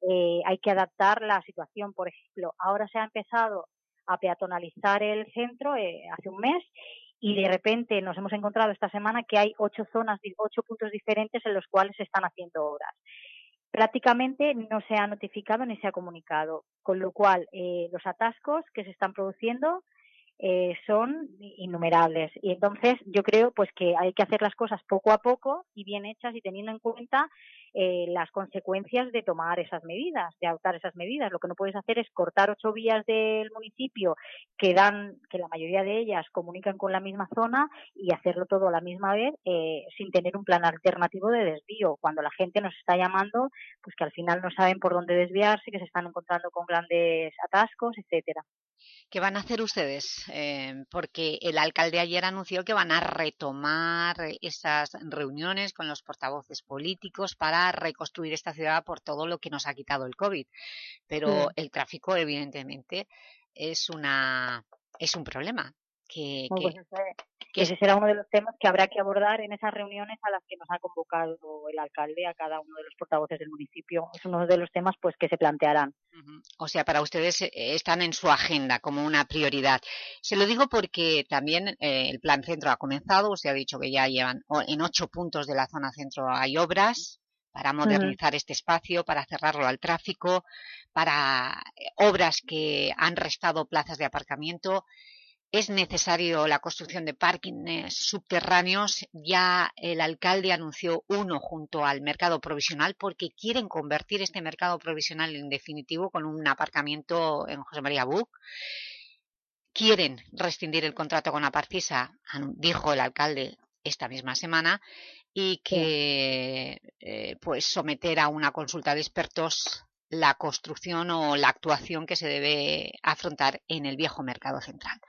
eh, hay que adaptar la situación. Por ejemplo, ahora se ha empezado a peatonalizar el centro eh, hace un mes y de repente nos hemos encontrado esta semana que hay ocho zonas, ocho puntos diferentes en los cuales se están haciendo obras. Prácticamente no se ha notificado ni se ha comunicado, con lo cual eh, los atascos que se están produciendo eh, son innumerables. Y entonces yo creo pues que hay que hacer las cosas poco a poco y bien hechas y teniendo en cuenta eh, las consecuencias de tomar esas medidas, de adoptar esas medidas. Lo que no puedes hacer es cortar ocho vías del municipio que dan, que la mayoría de ellas comunican con la misma zona y hacerlo todo a la misma vez eh, sin tener un plan alternativo de desvío. Cuando la gente nos está llamando, pues que al final no saben por dónde desviarse, que se están encontrando con grandes atascos, etcétera. ¿Qué van a hacer ustedes? Eh, porque el alcalde ayer anunció que van a retomar esas reuniones con los portavoces políticos para reconstruir esta ciudad por todo lo que nos ha quitado el COVID. Pero Mm. el tráfico, evidentemente, es, una, es un problema. Que, pues ese, que ese será uno de los temas que habrá que abordar en esas reuniones a las que nos ha convocado el alcalde a cada uno de los portavoces del municipio. Es uno de los temas pues que se plantearán. O sea, para ustedes eh, están en su agenda como una prioridad. Se lo digo porque también eh, el Plan Centro ha comenzado, usted ha dicho que ya llevan en ocho puntos de la zona centro hay obras para modernizar este espacio, para cerrarlo al tráfico, para eh, obras que han restado plazas de aparcamiento. Es necesario la construcción de parkings subterráneos. Ya el alcalde anunció uno junto al mercado provisional porque quieren convertir este mercado provisional en definitivo con un aparcamiento en José María Buc. Quieren rescindir el contrato con Aparcisa, dijo el alcalde esta misma semana, y que eh, pues someter a una consulta de expertos la construcción o la actuación que se debe afrontar en el viejo mercado central.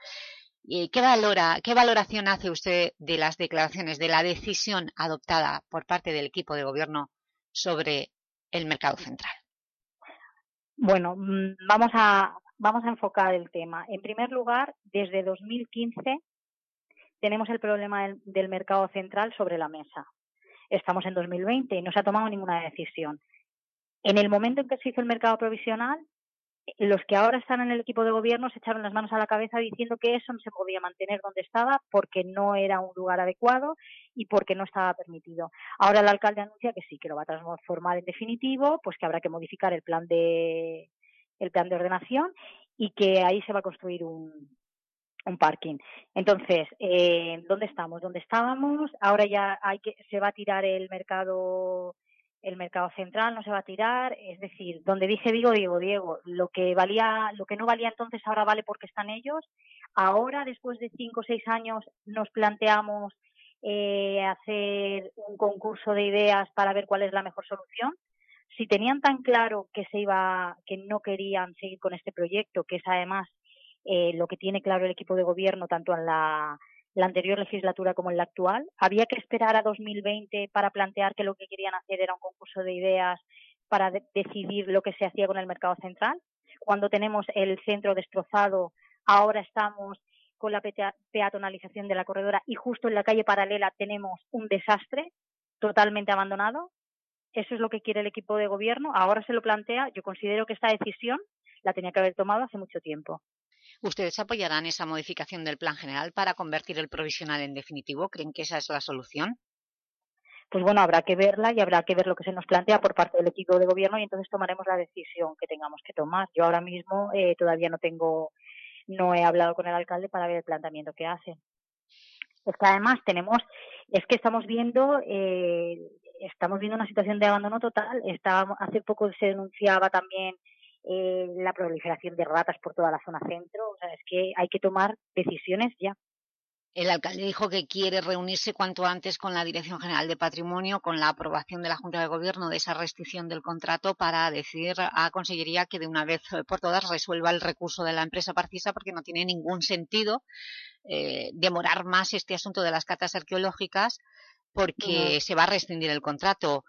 ¿Y ¿Qué, valora, ¿Qué valoración hace usted de las declaraciones, de la decisión adoptada por parte del equipo de gobierno sobre el mercado central? Bueno, mm, vamos a, vamos a enfocar el tema. En primer lugar, desde 2015 tenemos el problema del, del mercado central sobre la mesa. Estamos en 2020 y no se ha tomado ninguna decisión. En el momento en que se hizo el mercado provisional, los que ahora están en el equipo de gobierno se echaron las manos a la cabeza diciendo que eso no se podía mantener donde estaba porque no era un lugar adecuado y porque no estaba permitido. Ahora el alcalde anuncia que sí, que lo va a transformar en definitivo, pues que habrá que modificar el plan de el plan de ordenación y que ahí se va a construir un, un parking. Entonces, eh, ¿dónde estamos? ¿Dónde estábamos? Ahora ya hay que se va a tirar el mercado el mercado central no se va a tirar, es decir, donde dije digo, digo, Diego, lo que valía, lo que no valía entonces ahora vale porque están ellos. Ahora, después de cinco o seis años, nos planteamos eh, hacer un concurso de ideas para ver cuál es la mejor solución. Si tenían tan claro que se iba, que no querían seguir con este proyecto, que es además eh, lo que tiene claro el equipo de gobierno, tanto en la anterior legislatura como en la actual. Había que esperar a 2020 para plantear que lo que querían hacer era un concurso de ideas para de decidir lo que se hacía con el mercado central. Cuando tenemos el centro destrozado, ahora estamos con la peatonalización de la corredora y justo en la calle paralela tenemos un desastre totalmente abandonado. Eso es lo que quiere el equipo de gobierno. Ahora se lo plantea. Yo considero que esta decisión la tenía que haber tomado hace mucho tiempo. ¿Ustedes apoyarán esa modificación del plan general para convertir el provisional en definitivo? ¿Creen que esa es la solución? Pues bueno, habrá que verla y habrá que ver lo que se nos plantea por parte del equipo de gobierno y entonces tomaremos la decisión que tengamos que tomar. Yo ahora mismo eh, todavía no tengo, no he hablado con el alcalde para ver el planteamiento que hace. Es que además tenemos, es que estamos viendo, eh, estamos viendo una situación de abandono total. Hace poco se denunciaba también eh, la proliferación de ratas por toda la zona centro. O sea, es que hay que tomar decisiones ya. El alcalde dijo que quiere reunirse cuanto antes con la Dirección General de Patrimonio con la aprobación de la Junta de Gobierno de esa restricción del contrato para decir a Consellería que de una vez por todas resuelva el recurso de la empresa Parcisa porque no tiene ningún sentido eh, demorar más este asunto de las cartas arqueológicas porque se va a rescindir el contrato.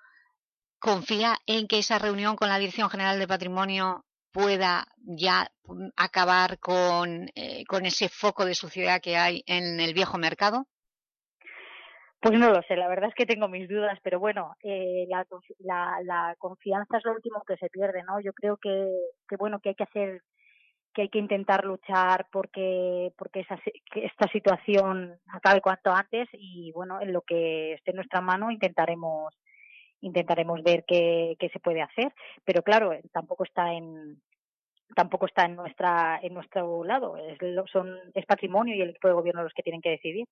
¿Confía en que esa reunión con la Dirección General de Patrimonio pueda ya mm, acabar con, eh, con ese foco de suciedad que hay en el viejo mercado? Pues no lo sé, la verdad es que tengo mis dudas, pero bueno, eh, la, la, la, confianza es lo último que se pierde, ¿no? Yo creo que, bueno, que hay que hacer, que hay que intentar luchar porque, porque esa, que esta situación acabe cuanto antes y bueno, en lo que esté en nuestra mano intentaremos intentaremos ver qué, se puede hacer, pero claro, tampoco está en tampoco está en nuestra en nuestro lado, es, son, es patrimonio y el equipo de gobierno los que tienen que decidir.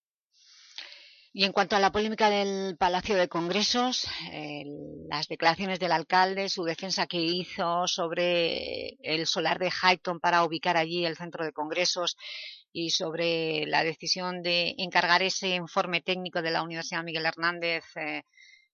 Y en cuanto a la polémica del Palacio de Congresos, eh, las declaraciones del alcalde, su defensa que hizo sobre el solar de Highton para ubicar allí el centro de congresos y sobre la decisión de encargar ese informe técnico de la Universidad Miguel Hernández eh,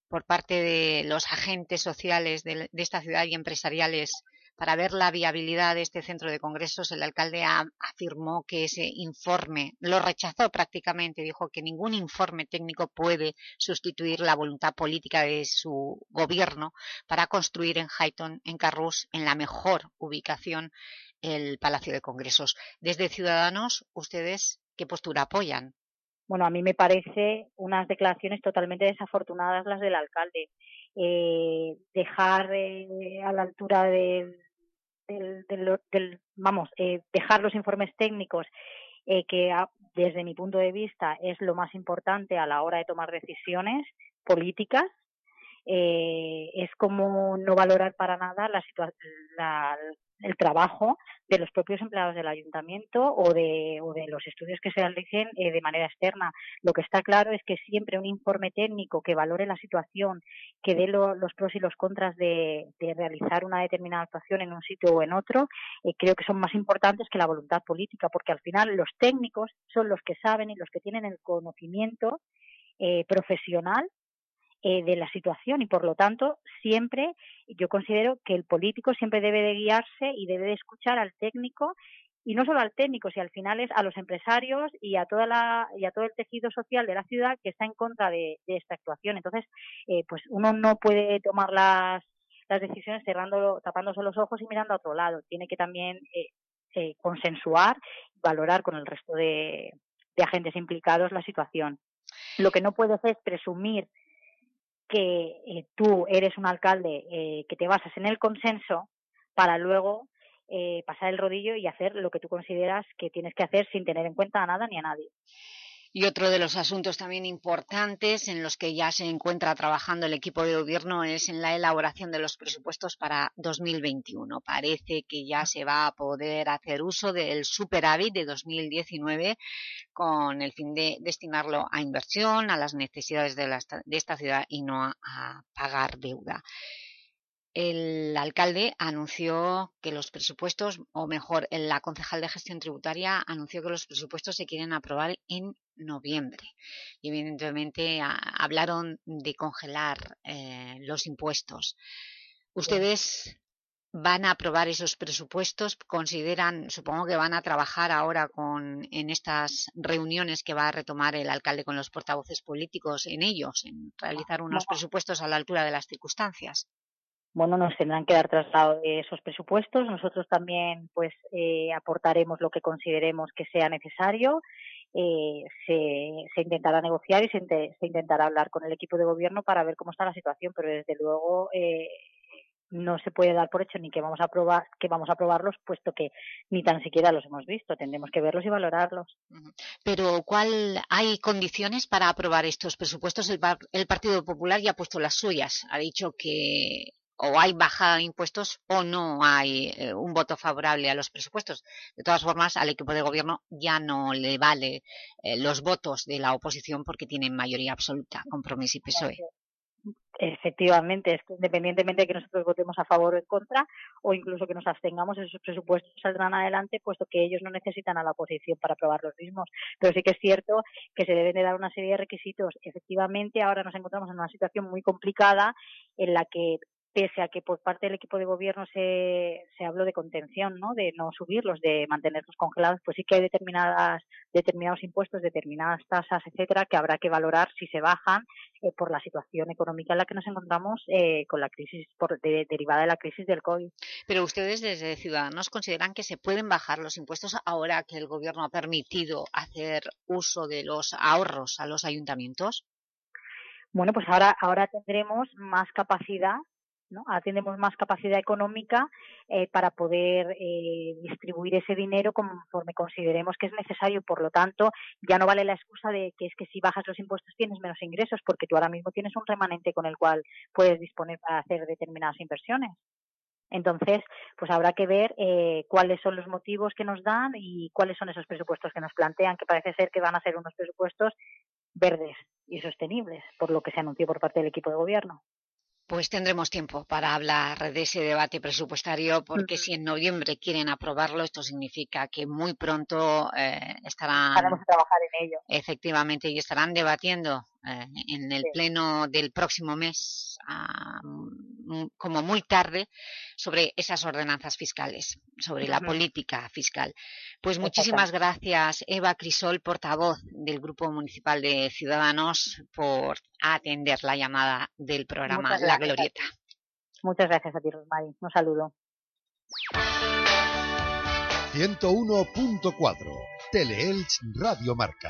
por parte de los agentes sociales de, esta ciudad y empresariales para ver la viabilidad de este centro de congresos, el alcalde afirmó que ese informe lo rechazó prácticamente, dijo que ningún informe técnico puede sustituir la voluntad política de su gobierno para construir en Highton, en Carrus, en la mejor ubicación, el Palacio de Congresos. Desde Ciudadanos, ¿ustedes qué postura apoyan? Bueno, a mí me parece unas declaraciones totalmente desafortunadas las del alcalde. Eh, dejar eh, a la altura del, del, vamos, eh, dejar los informes técnicos eh, que desde mi punto de vista es lo más importante a la hora de tomar decisiones políticas eh, es como no valorar para nada la, la, el trabajo de los propios empleados del ayuntamiento o de, o de los estudios que se realicen eh, de manera externa. Lo que está claro es que siempre un informe técnico que valore la situación, que dé lo, los pros y los contras de, de, realizar una determinada actuación en un sitio o en otro, eh, creo que son más importantes que la voluntad política, porque al final los técnicos son los que saben y los que tienen el conocimiento eh, profesional eh, de la situación y por lo tanto siempre yo considero que el político siempre debe de guiarse y debe de escuchar al técnico y no solo al técnico, sino al final es a los empresarios y a toda la y a todo el tejido social de la ciudad que está en contra de, esta actuación. Entonces, eh, pues uno no puede tomar las las decisiones cerrando, tapándose los ojos y mirando a otro lado. Tiene que también eh, eh, consensuar, valorar con el resto de, agentes implicados la situación. Lo que no puedes es presumir que eh, tú eres un alcalde eh, que te basas en el consenso para luego eh, pasar el rodillo y hacer lo que tú consideras que tienes que hacer sin tener en cuenta a nada ni a nadie. Y otro de los asuntos también importantes en los que ya se encuentra trabajando el equipo de gobierno es en la elaboración de los presupuestos para 2021. Parece que ya se va a poder hacer uso del superávit de 2019 con el fin de destinarlo a inversión, a las necesidades de, la, esta ciudad y no a pagar deuda el alcalde anunció que los presupuestos, o mejor, la concejal de gestión tributaria anunció que los presupuestos se quieren aprobar en noviembre. Y evidentemente a, hablaron de congelar eh, los impuestos. ¿Ustedes van a aprobar esos presupuestos? ¿Consideran, supongo que van a trabajar ahora con, en estas reuniones que va a retomar el alcalde con los portavoces políticos en ellos, en realizar unos presupuestos a la altura de las circunstancias? Bueno, nos tendrán que dar traslado de esos presupuestos. Nosotros también, pues, eh, aportaremos lo que consideremos que sea necesario. Eh, se, se, intentará negociar y se, se, intentará hablar con el equipo de gobierno para ver cómo está la situación, pero desde luego eh, no se puede dar por hecho ni que vamos a aprobar que vamos a aprobarlos puesto que ni tan siquiera los hemos visto. Tendremos que verlos y valorarlos. Pero cuál hay condiciones para aprobar estos presupuestos el, el Partido Popular ya ha puesto las suyas. Ha dicho que o hay bajada de impuestos o no hay eh, un voto favorable a los presupuestos. De todas formas, al equipo de gobierno ya no le vale eh, los votos de la oposición porque tienen mayoría absoluta, compromiso y PSOE. Efectivamente, independientemente de que nosotros votemos a favor o en contra, o incluso que nos abstengamos, esos presupuestos saldrán adelante, puesto que ellos no necesitan a la oposición para aprobar los mismos. Pero sí que es cierto que se deben de dar una serie de requisitos. Efectivamente, ahora nos encontramos en una situación muy complicada en la que pese a que por parte del equipo de gobierno se, se habló de contención, ¿no? de no subirlos, de mantenerlos congelados, pues sí que hay determinadas, determinados impuestos, determinadas tasas, etcétera, que habrá que valorar si se bajan eh, por la situación económica en la que nos encontramos eh, con la crisis por, de, derivada de la crisis del COVID. Pero ustedes desde Ciudadanos consideran que se pueden bajar los impuestos ahora que el gobierno ha permitido hacer uso de los ahorros a los ayuntamientos? Bueno, pues ahora, ahora tendremos más capacidad ¿no? Ahora tenemos más capacidad económica eh, para poder eh, distribuir ese dinero conforme consideremos que es necesario. Por lo tanto, ya no vale la excusa de que es que si bajas los impuestos tienes menos ingresos, porque tú ahora mismo tienes un remanente con el cual puedes disponer para hacer determinadas inversiones. Entonces, pues habrá que ver eh, cuáles son los motivos que nos dan y cuáles son esos presupuestos que nos plantean, que parece ser que van a ser unos presupuestos verdes y sostenibles, por lo que se anunció por parte del equipo de gobierno. Pues tendremos tiempo para hablar de ese debate presupuestario, porque si en noviembre quieren aprobarlo, esto significa que muy pronto eh, estarán... Haremos a trabajar en ello. Efectivamente, y estarán debatiendo eh, en el pleno del próximo mes, como muy tarde, sobre esas ordenanzas fiscales, sobre la política fiscal. Pues muchísimas gracias, Eva Crisol, portavoz del Grupo Municipal de Ciudadanos, por atender la llamada del programa La Glorieta. Muchas gracias a ti, Rosmary. Un saludo. 101.4 Teleelch Radio Marca.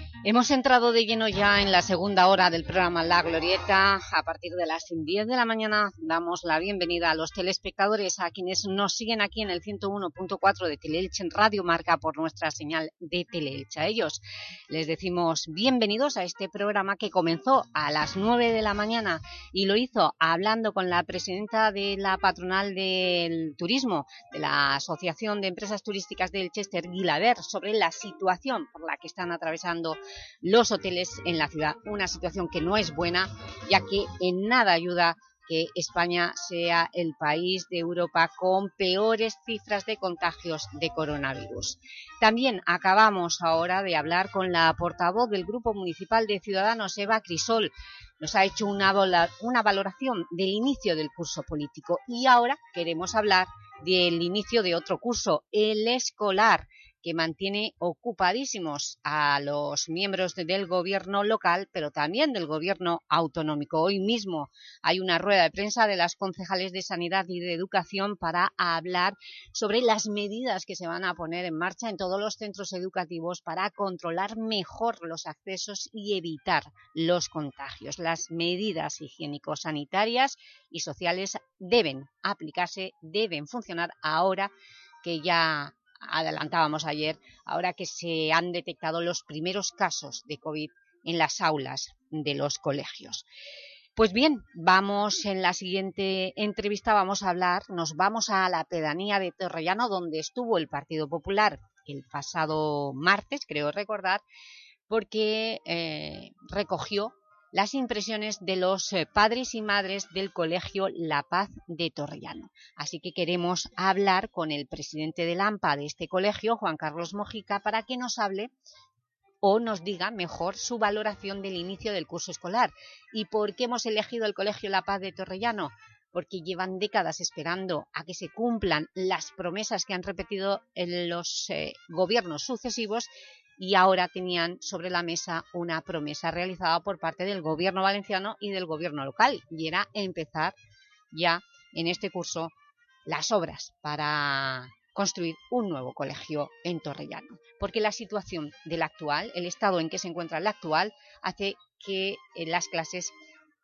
Hemos entrado de lleno ya en la segunda hora del programa La Glorieta. A partir de las 10 de la mañana damos la bienvenida a los telespectadores, a quienes nos siguen aquí en el 101.4 de Teleelch en Radio Marca por nuestra señal de Teleelch. A ellos les decimos bienvenidos a este programa que comenzó a las 9 de la mañana y lo hizo hablando con la presidenta de la patronal del turismo, de la Asociación de Empresas Turísticas del Chester, Guilaber, sobre la situación por la que están atravesando los hoteles en la ciudad. Una situación que no es buena, ya que en nada ayuda que España sea el país de Europa con peores cifras de contagios de coronavirus. También acabamos ahora de hablar con la portavoz del Grupo Municipal de Ciudadanos, Eva Crisol. Nos ha hecho una, una valoración del inicio del curso político y ahora queremos hablar del inicio de otro curso, el escolar, que mantiene ocupadísimos a los miembros del gobierno local, pero también del gobierno autonómico. Hoy mismo hay una rueda de prensa de las concejales de Sanidad y de Educación para hablar sobre las medidas que se van a poner en marcha en todos los centros educativos para controlar mejor los accesos y evitar los contagios. Las medidas higiénico-sanitarias y sociales deben aplicarse, deben funcionar ahora que ya adelantábamos ayer, ahora que se han detectado los primeros casos de COVID en las aulas de los colegios. Pues bien, vamos en la siguiente entrevista, vamos a hablar, nos vamos a la pedanía de Torrellano, donde estuvo el Partido Popular el pasado martes, creo recordar, porque eh, recogió las impresiones de los eh, padres y madres del Colegio La Paz de Torrellano. Así que queremos hablar con el presidente del AMPA de este colegio, Juan Carlos Mojica, para que nos hable o nos diga mejor su valoración del inicio del curso escolar. ¿Y por qué hemos elegido el Colegio La Paz de Torrellano? Porque llevan décadas esperando a que se cumplan las promesas que han repetido en los eh, gobiernos sucesivos y ahora tenían sobre la mesa una promesa realizada por parte del gobierno valenciano y del gobierno local, y era empezar ya en este curso las obras para construir un nuevo colegio en Torrellano, porque la situación del actual, el estado en que se encuentra el actual, hace que eh, las clases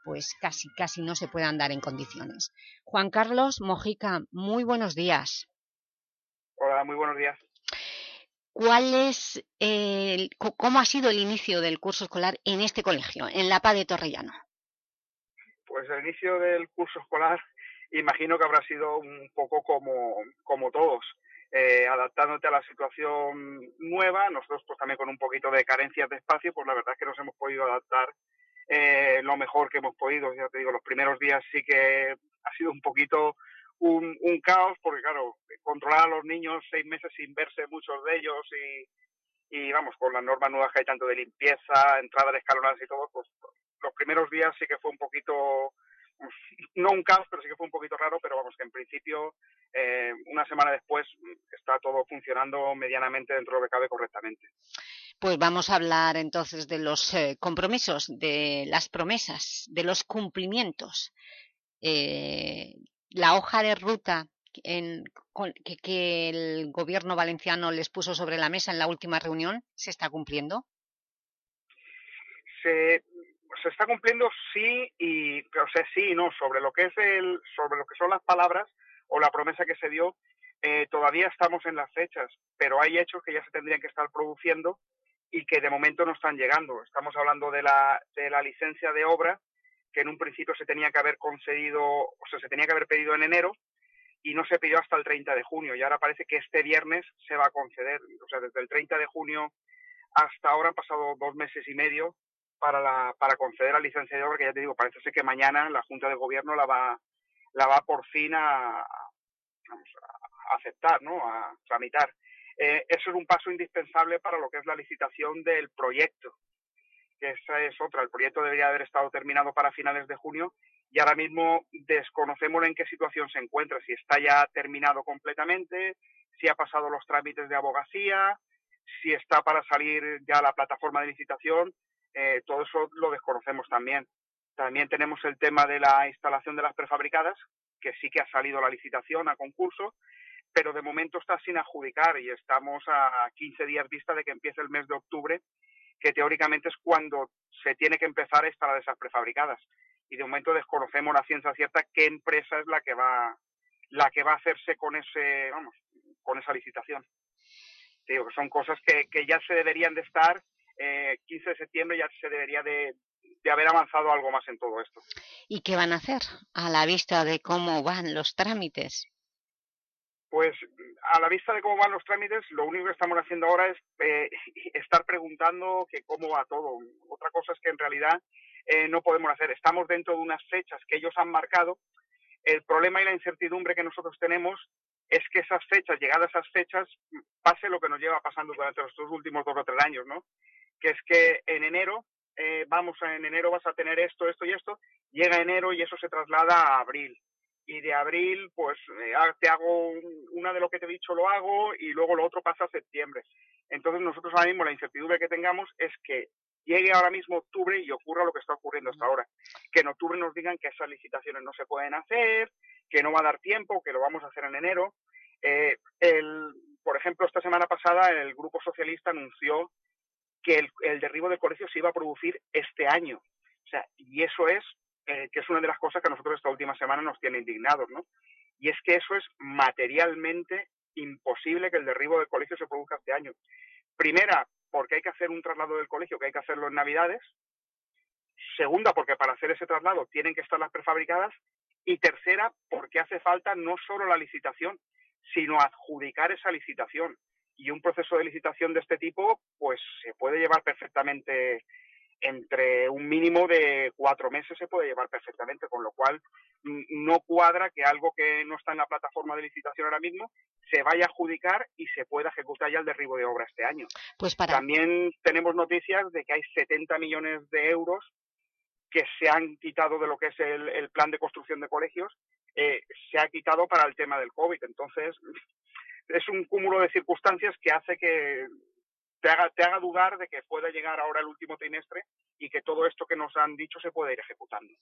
pues casi, casi no se puedan dar en condiciones. Juan Carlos Mojica, muy buenos días. Hola, muy buenos días. ¿Cuál es, el, ¿Cómo ha sido el inicio del curso escolar en este colegio, en La Paz de Torrellano? Pues el inicio del curso escolar imagino que habrá sido un poco como, como todos, eh, adaptándote a la situación nueva, nosotros pues también con un poquito de carencias de espacio, pues la verdad es que nos hemos podido adaptar eh, lo mejor que hemos podido, ya te digo, los primeros días sí que ha sido un poquito un, un caos, porque claro, controlar a los niños seis meses sin verse muchos de ellos y, y vamos, con las normas nuevas que hay tanto de limpieza, entrada de escalonadas y todo, pues los primeros días sí que fue un poquito, [laughs] no un caos, pero sí que fue un poquito raro, pero vamos, que en principio eh, una semana después está todo funcionando medianamente dentro de lo que cabe correctamente. Pues vamos a hablar entonces de los eh, compromisos, de las promesas, de los cumplimientos. Eh, la hoja de ruta en, que, que, el gobierno valenciano les puso sobre la mesa en la última reunión, ¿se está cumpliendo? Se, se está cumpliendo sí y o sea sí y no sobre lo que es el sobre lo que son las palabras o la promesa que se dio eh, todavía estamos en las fechas pero hay hechos que ya se tendrían que estar produciendo y que de momento no están llegando estamos hablando de la de la licencia de obra que en un principio se tenía que haber concedido, o sea, se tenía que haber pedido en enero y no se pidió hasta el 30 de junio. Y ahora parece que este viernes se va a conceder. O sea, desde el 30 de junio hasta ahora han pasado dos meses y medio para, la, para conceder la licencia de obra, que ya te digo, parece ser que mañana la Junta de Gobierno la va, la va por fin a, aceptar, ¿no? a tramitar. Eh, eso es un paso indispensable para lo que es la licitación del proyecto que esa es otra. El proyecto debería haber estado terminado para finales de junio y ahora mismo desconocemos en qué situación se encuentra, si está ya terminado completamente, si ha pasado los trámites de abogacía, si está para salir ya la plataforma de licitación, eh, todo eso lo desconocemos también. También tenemos el tema de la instalación de las prefabricadas, que sí que ha salido la licitación a concurso, pero de momento está sin adjudicar y estamos a 15 días vista de que empiece el mes de octubre que teóricamente es cuando se tiene que empezar a instalar esas prefabricadas. Y de momento desconocemos la ciencia cierta qué empresa es la que va la que va a hacerse con ese vamos con esa licitación. Te digo que son cosas que, que ya se deberían de estar eh, 15 de septiembre ya se debería de, de haber avanzado algo más en todo esto. ¿Y qué van a hacer a la vista de cómo van los trámites? Pues a la vista de cómo van los trámites, lo único que estamos haciendo ahora es eh, [laughs] estar preguntando que cómo va todo. Otra cosa es que en realidad eh, no podemos hacer. Estamos dentro de unas fechas que ellos han marcado. El problema y la incertidumbre que nosotros tenemos es que esas fechas, llegadas a esas fechas, pase lo que nos lleva pasando durante estos últimos dos o tres años, ¿no? Que es que en enero, eh, vamos, en enero vas a tener esto, esto y esto, llega enero y eso se traslada a abril y de abril pues eh, te hago una de lo que te he dicho lo hago y luego lo otro pasa a septiembre. Entonces nosotros ahora mismo la incertidumbre que tengamos es que llegue ahora mismo octubre y ocurra lo que está ocurriendo hasta ahora. Que en octubre nos digan que esas licitaciones no se pueden hacer, que no va a dar tiempo, que lo vamos a hacer en enero. Eh, el, por ejemplo, esta semana pasada el Grupo Socialista anunció que el, el derribo del colegio se iba a producir este año. O sea, y eso es eh, que es una de las cosas que a nosotros esta última semana nos tiene indignados, ¿no? Y es que eso es materialmente imposible que el derribo del colegio se produzca este año. Primera, porque hay que hacer un traslado del colegio, que hay que hacerlo en Navidades. Segunda, porque para hacer ese traslado tienen que estar las prefabricadas. Y tercera, porque hace falta no solo la licitación, sino adjudicar esa licitación. Y un proceso de licitación de este tipo, pues se puede llevar perfectamente entre un mínimo de cuatro meses se puede llevar perfectamente, con lo cual no cuadra que algo que no está en la plataforma de licitación ahora mismo se vaya a adjudicar y se pueda ejecutar ya el derribo de obra este año. Pues para... También tenemos noticias de que hay 70 millones de euros que se han quitado de lo que es el, el plan de construcción de colegios, eh, se ha quitado para el tema del COVID. Entonces, [laughs] es un cúmulo de circunstancias que hace que te haga, te haga dudar de que pueda llegar ahora el último trimestre y que todo esto que nos han dicho se pueda ir ejecutando.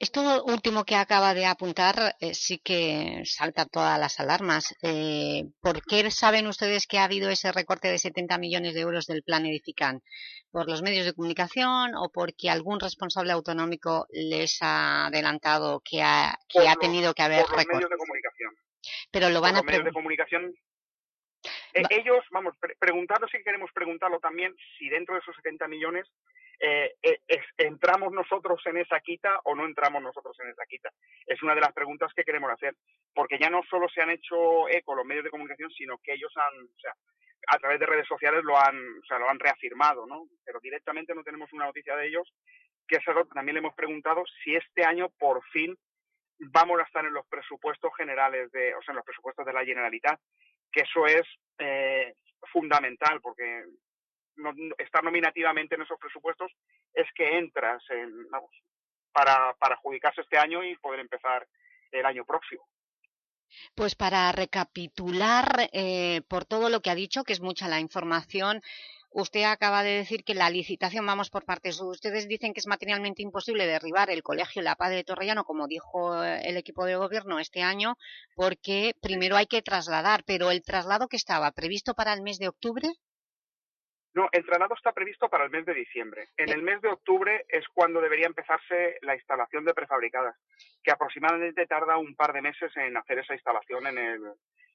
Esto último que acaba de apuntar eh, sí que salta todas las alarmas. Eh, ¿Por qué saben ustedes que ha habido ese recorte de 70 millones de euros del plan Edifican? ¿Por los medios de comunicación o porque algún responsable autonómico les ha adelantado que ha, que ha los, tenido que haber por los recorte? medios de comunicación. Pero lo van por a los medios de comunicación Eh, ellos, vamos, pre preguntarlo si queremos preguntarlo también, si dentro de esos 70 millones eh, eh, es, entramos nosotros en esa quita o no entramos nosotros en esa quita. Es una de las preguntas que queremos hacer, porque ya no solo se han hecho eco los medios de comunicación, sino que ellos han, o sea, a través de redes sociales lo han, o sea, lo han reafirmado, ¿no? Pero directamente no tenemos una noticia de ellos, que es algo que también le hemos preguntado si este año por fin vamos a estar en los presupuestos generales de, o sea, en los presupuestos de la Generalitat, que eso es eh, fundamental porque no, estar nominativamente en esos presupuestos es que entras en, para, para adjudicarse este año y poder empezar el año próximo. Pues para recapitular eh, por todo lo que ha dicho, que es mucha la información, usted acaba de decir que la licitación, vamos por partes, ustedes dicen que es materialmente imposible derribar el Colegio La Paz de Torrellano, como dijo eh, el equipo de gobierno este año, porque primero hay que trasladar, pero el traslado que estaba previsto para el mes de octubre, No, el traslado está previsto para el mes de diciembre. En el mes de octubre es cuando debería empezarse la instalación de prefabricadas, que aproximadamente tarda un par de meses en hacer esa instalación en el,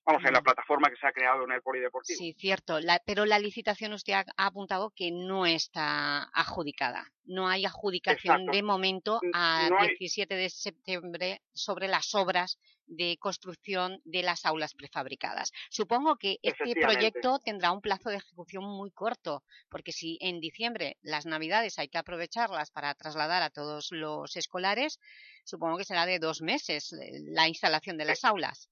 vamos, en la plataforma que se ha creado en el polideportivo. sí, cierto, la- pero la licitación usted ha, ha apuntado que no está adjudicada, no hay adjudicación Exacto. de momento a no hay- 17 de septiembre sobre las obras de construcción de las aulas prefabricadas. Supongo que este proyecto tendrá un plazo de ejecución muy corto, porque si en diciembre las navidades hay que aprovecharlas para trasladar a todos los escolares, supongo que será de dos meses eh, la instalación de las aulas.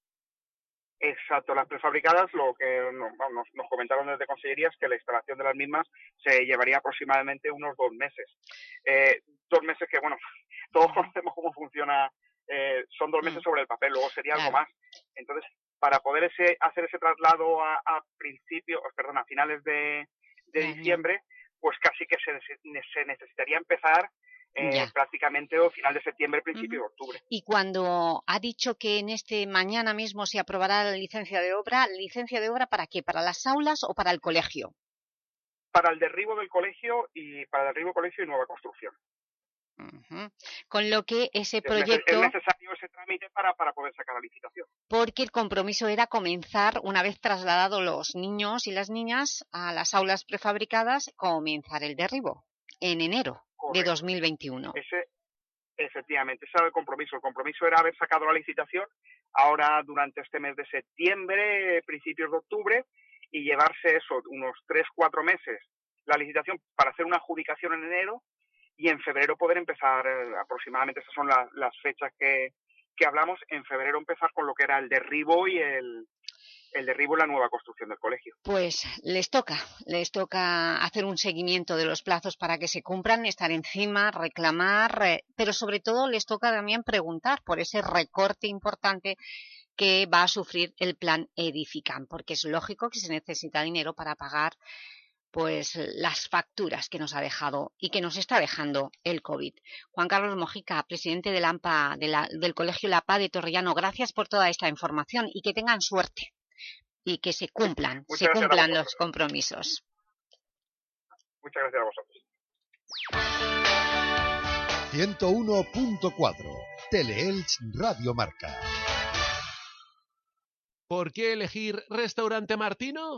Exacto, las prefabricadas, lo que nos, nos comentaron desde Consellería es que la instalación de las mismas se llevaría aproximadamente unos dos meses. Eh, dos meses que, bueno, [laughs] todos conocemos cómo funciona, eh, son dos meses sobre el papel, luego sería algo más. Entonces, para poder ese, hacer ese traslado a, a principios, perdón, a finales de, de diciembre, pues casi que se, se necesitaría empezar eh, prácticamente o final de septiembre, principio de octubre. Y cuando ha dicho que en este mañana mismo se aprobará la licencia de obra, ¿licencia de obra para qué? ¿Para las aulas o para el colegio? Para el derribo del colegio y para el derribo del colegio y nueva construcción. Con lo que ese proyecto, es necesario ese trámite para, para poder sacar la licitación. porque el compromiso era comenzar, una vez trasladados los niños y las niñas a las aulas prefabricadas, comenzar el derribo en enero de Correcto. 2021. Ese, efectivamente, ese era el compromiso. El compromiso era haber sacado la licitación ahora durante este mes de septiembre, principios de octubre, y llevarse eso, unos tres, cuatro meses, la licitación para hacer una adjudicación en enero y en febrero poder empezar, eh, aproximadamente esas son la- las fechas que, que hablamos, en febrero empezar con lo que era el derribo y el, el derribo y la nueva construcción del colegio. Pues les toca, les toca hacer un seguimiento de los plazos para que se cumplan, estar encima, reclamar, eh, pero sobre todo les toca también preguntar por ese recorte importante que va a sufrir el plan Edifican, porque es lógico que se necesita dinero para pagar pues las facturas que nos ha dejado y que nos está dejando el COVID. Juan Carlos Mojica, presidente del AMPA, de la- del Colegio La Paz de Torrellano, gracias por toda esta información y que tengan suerte y que se cumplan, Muchas se cumplan los compromisos. Muchas gracias a vosotros. 101.4 Teleelch Radio Marca. ¿Por qué elegir Restaurante Martino?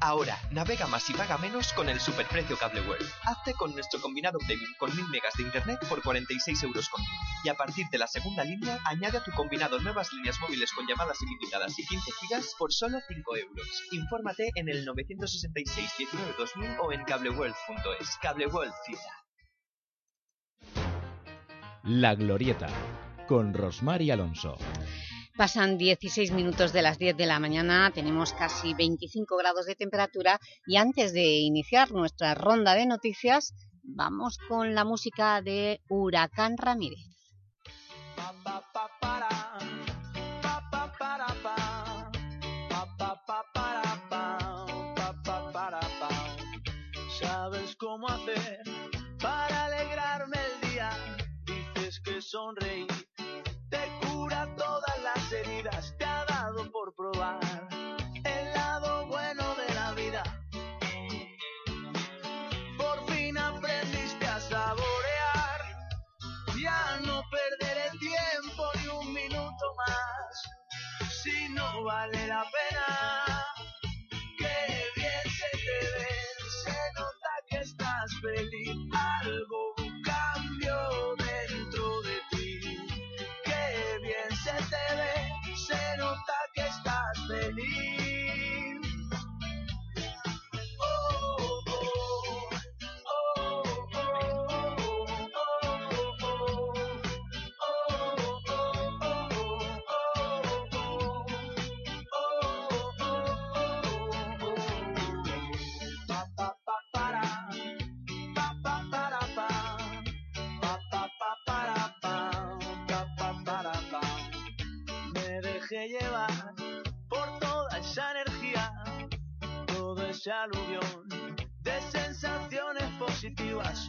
Ahora, navega más y paga menos con el superprecio Cable World. Hazte con nuestro combinado premium con 1000 megas de internet por 46 euros con Y a partir de la segunda línea, añade a tu combinado nuevas líneas móviles con llamadas ilimitadas y 15 gigas por solo 5 euros. Infórmate en el 966 19 2000 o en cableworld.es. Cable World Fibra. La Glorieta, con Rosmar y Alonso. Pasan 16 minutos de las 10 de la mañana, tenemos casi 25 grados de temperatura y antes de iniciar nuestra ronda de noticias vamos con la música de Huracán Ramírez. ¿Sabes cómo hacer para alegrarme el día? Dices que sonreír dado ese aluvión de sensaciones positivas,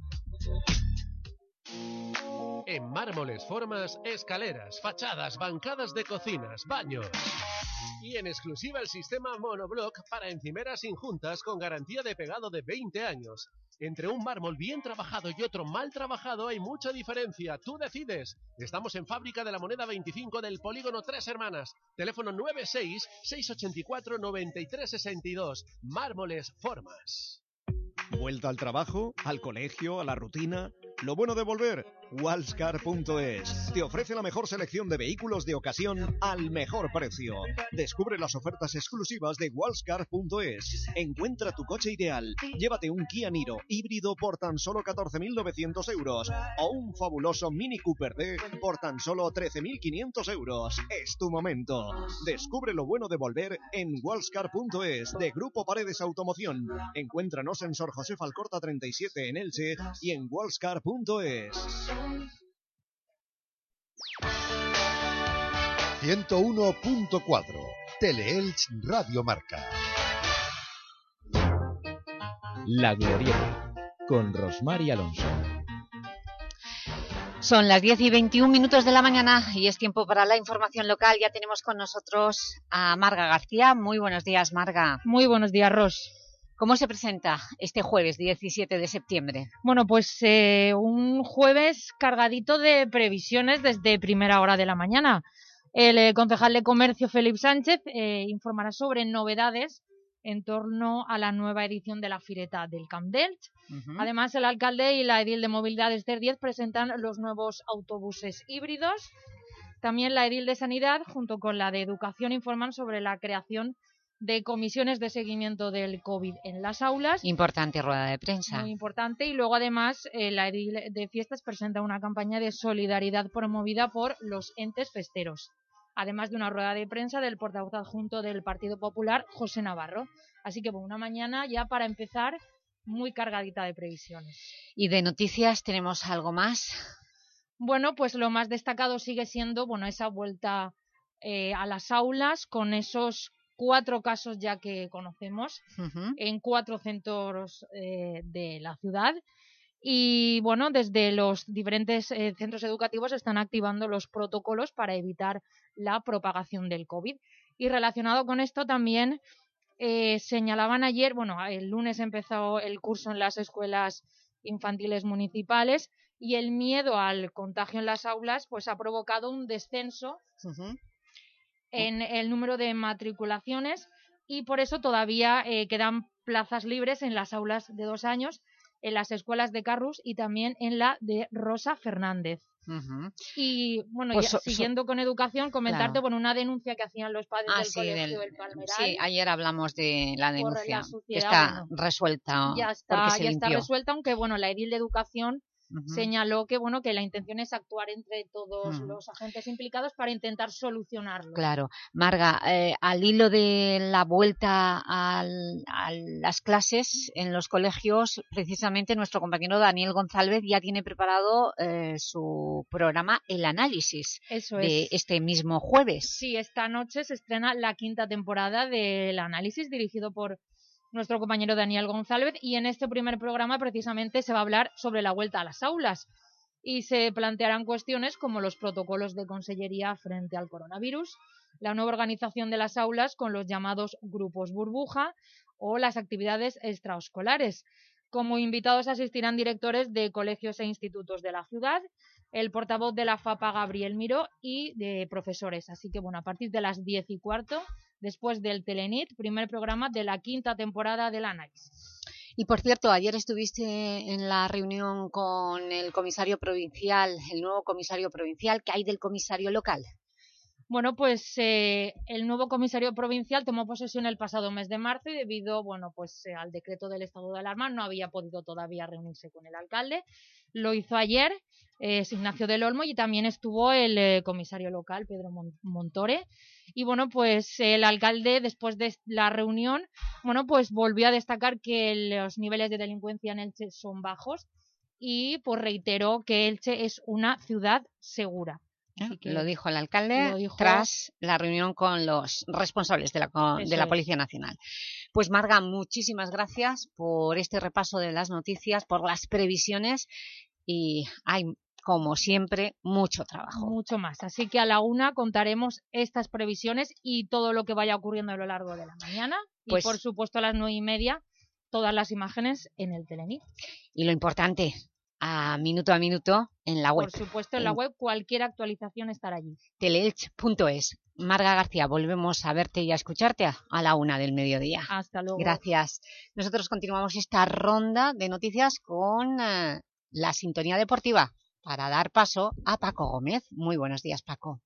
Mármoles, formas, escaleras, fachadas, bancadas de cocinas, baños. Y en exclusiva el sistema monoblock para encimeras injuntas con garantía de pegado de 20 años. Entre un mármol bien trabajado y otro mal trabajado hay mucha diferencia. Tú decides. Estamos en Fábrica de la Moneda 25 del Polígono Tres Hermanas. Teléfono 96-684-9362. Mármoles Formas. ¿Vuelta al trabajo, al colegio, a la rutina? Lo bueno de volver, Walscar.es te ofrece la mejor selección de vehículos de ocasión al mejor precio. Descubre las ofertas exclusivas de Walscar.es. Encuentra tu coche ideal. Llévate un Kia Niro híbrido por tan solo 14.900 euros o un fabuloso Mini Cooper D por tan solo 13.500 euros. Es tu momento. Descubre lo bueno de volver en Walscar.es de Grupo Paredes Automoción. Encuéntranos en Sor José Falcorta 37 en Elche y en Walscar.es. 101.4 Teleelch Radio Marca. La Glorieta, con Rosmar y Alonso. Son las 10 y 21 minutos de la mañana y es tiempo para la información local. Ya tenemos con nosotros a Marga García. Muy buenos días, Marga. Muy buenos días, Ros. ¿Cómo se presenta este jueves 17 de septiembre? Bueno, pues eh, un jueves cargadito de previsiones desde primera hora de la mañana. El eh, concejal de Comercio, Felipe Sánchez, eh, informará sobre novedades en torno a la nueva edición de la Fireta del Camp Delch. Además, el alcalde y la edil de movilidad Esther 10 presentan los nuevos autobuses híbridos. También la edil de Sanidad, junto con la de Educación, informan sobre la creación de comisiones de seguimiento del COVID en las aulas. Importante rueda de prensa. Muy importante. Y luego, además, eh, la edil de fiestas presenta una campaña de solidaridad promovida por los entes festeros. Además de una rueda de prensa del portavoz adjunto del Partido Popular, José Navarro. Así que, bueno, una mañana ya para empezar muy cargadita de previsiones. ¿Y de noticias tenemos algo más? Bueno, pues lo más destacado sigue siendo, bueno, esa vuelta eh, a las aulas con esos cuatro casos ya que conocemos en cuatro centros eh, de la ciudad. Y bueno, desde los diferentes eh, centros educativos están activando los protocolos para evitar la propagación del COVID. Y relacionado con esto también eh, señalaban ayer, bueno, el lunes empezó el curso en las escuelas infantiles municipales y el miedo al contagio en las aulas pues ha provocado un descenso en el número de matriculaciones y por eso todavía eh, quedan plazas libres en las aulas de dos años, en las escuelas de Carrus y también en la de Rosa Fernández. Y bueno, Pues ya so- so- siguiendo con educación, comentarte Claro. bueno, una denuncia que hacían los padres Ah, del sí, colegio del- Palmeral. Sí, ayer hablamos de la denuncia, que está bueno. resuelta ya está, se ya está resuelta, aunque bueno, la edil de educación Señaló que bueno que la intención es actuar entre todos Ujú. los agentes implicados para intentar solucionarlo. Claro. Marga, eh, al hilo de la vuelta al- a las clases en los colegios, precisamente nuestro compañero Daniel González ya tiene preparado eh, su programa El Análisis Eso de es. este mismo jueves. Sí, esta noche se estrena la quinta temporada del análisis dirigido por nuestro compañero Daniel González y en este primer programa precisamente se va a hablar sobre la vuelta a las aulas y se plantearán cuestiones como los protocolos de consellería frente al coronavirus, la nueva organización de las aulas con los llamados grupos burbuja o las actividades extraescolares. Como invitados asistirán directores de colegios e institutos de la ciudad, el portavoz de la FAPA Gabriel Miró y de profesores. Así que bueno, a partir de las 10 y cuarto, después del Telenit, primer programa de la quinta temporada del análisis. Y por cierto, ayer estuviste en la reunión con el comisario provincial, el nuevo comisario provincial, ¿qué hay del comisario local? Bueno, pues eh, el nuevo comisario provincial tomó posesión el pasado mes de marzo y debido, bueno, pues eh, al decreto del estado de alarma no había podido todavía reunirse con el alcalde. Lo hizo ayer, es Ignacio del Olmo y también estuvo el eh, comisario local, Pedro Mon- Montore. Y bueno, pues el alcalde, después de la reunión, bueno, pues volvió a destacar que los niveles de delincuencia en Elche son bajos y pues reiteró que Elche es una ciudad segura. Lo dijo el alcalde dijo- tras la reunión con los responsables de la, de la. Policía Nacional. Pues Marga, muchísimas gracias por este repaso de las noticias, por las previsiones y hay, como siempre, mucho trabajo. mucho más. Así que a la una contaremos estas previsiones y todo lo que vaya ocurriendo a lo largo de la mañana. Pues- y por supuesto a las nueve y media todas las imágenes en el Telenit. Y lo importante, a minuto a minuto en la web. Por supuesto en la web cualquier actualización estará allí. teleelch.es. Marga García, volvemos a verte y a escucharte a, a la una del mediodía. Hasta luego. Gracias. Nosotros continuamos esta ronda de noticias con eh, la sintonía deportiva para dar paso a Paco Gómez. Muy buenos días, Paco.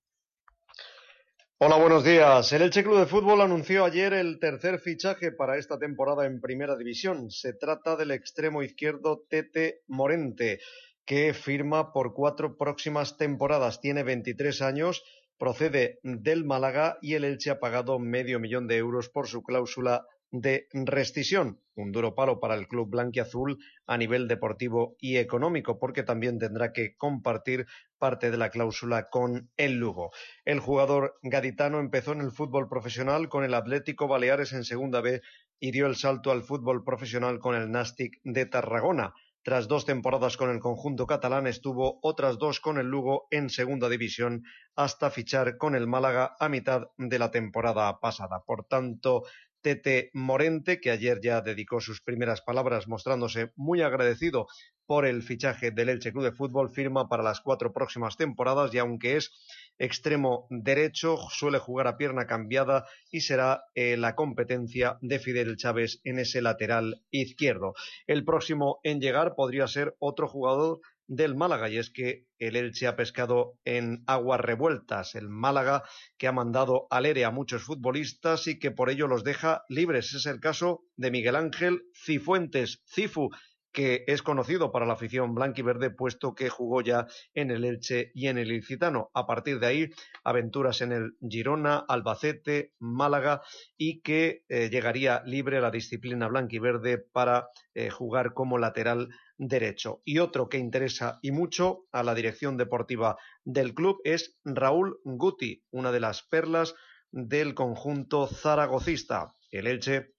Hola, buenos días. El Elche Club de Fútbol anunció ayer el tercer fichaje para esta temporada en Primera División. Se trata del extremo izquierdo Tete Morente, que firma por cuatro próximas temporadas. Tiene 23 años, procede del Málaga y el Elche ha pagado medio millón de euros por su cláusula de rescisión. Un duro palo para el club blanquiazul a nivel deportivo y económico, porque también tendrá que compartir parte de la cláusula con el Lugo. El jugador gaditano empezó en el fútbol profesional con el Atlético Baleares en Segunda B y dio el salto al fútbol profesional con el Nastic de Tarragona. Tras dos temporadas con el conjunto catalán, estuvo otras dos con el Lugo en Segunda División hasta fichar con el Málaga a mitad de la temporada pasada. Por tanto, Tete Morente, que ayer ya dedicó sus primeras palabras mostrándose muy agradecido por el fichaje del Elche Club de Fútbol, firma para las cuatro próximas temporadas y aunque es extremo derecho, suele jugar a pierna cambiada y será eh, la competencia de Fidel Chávez en ese lateral izquierdo. El próximo en llegar podría ser otro jugador del Málaga y es que el Elche ha pescado en aguas revueltas. El Málaga que ha mandado al ERE a muchos futbolistas y que por ello los deja libres. Es el caso de Miguel Ángel Cifuentes, Cifu, que es conocido para la afición blanquiverde, puesto que jugó ya en el Elche y en el Ilicitano. A partir de ahí, aventuras en el Girona, Albacete, Málaga y que eh, llegaría libre a la disciplina blanquiverde para eh, jugar como lateral derecho. Y otro que interesa y mucho a la dirección deportiva del club es Raúl Guti, una de las perlas del conjunto zaragocista. El Elche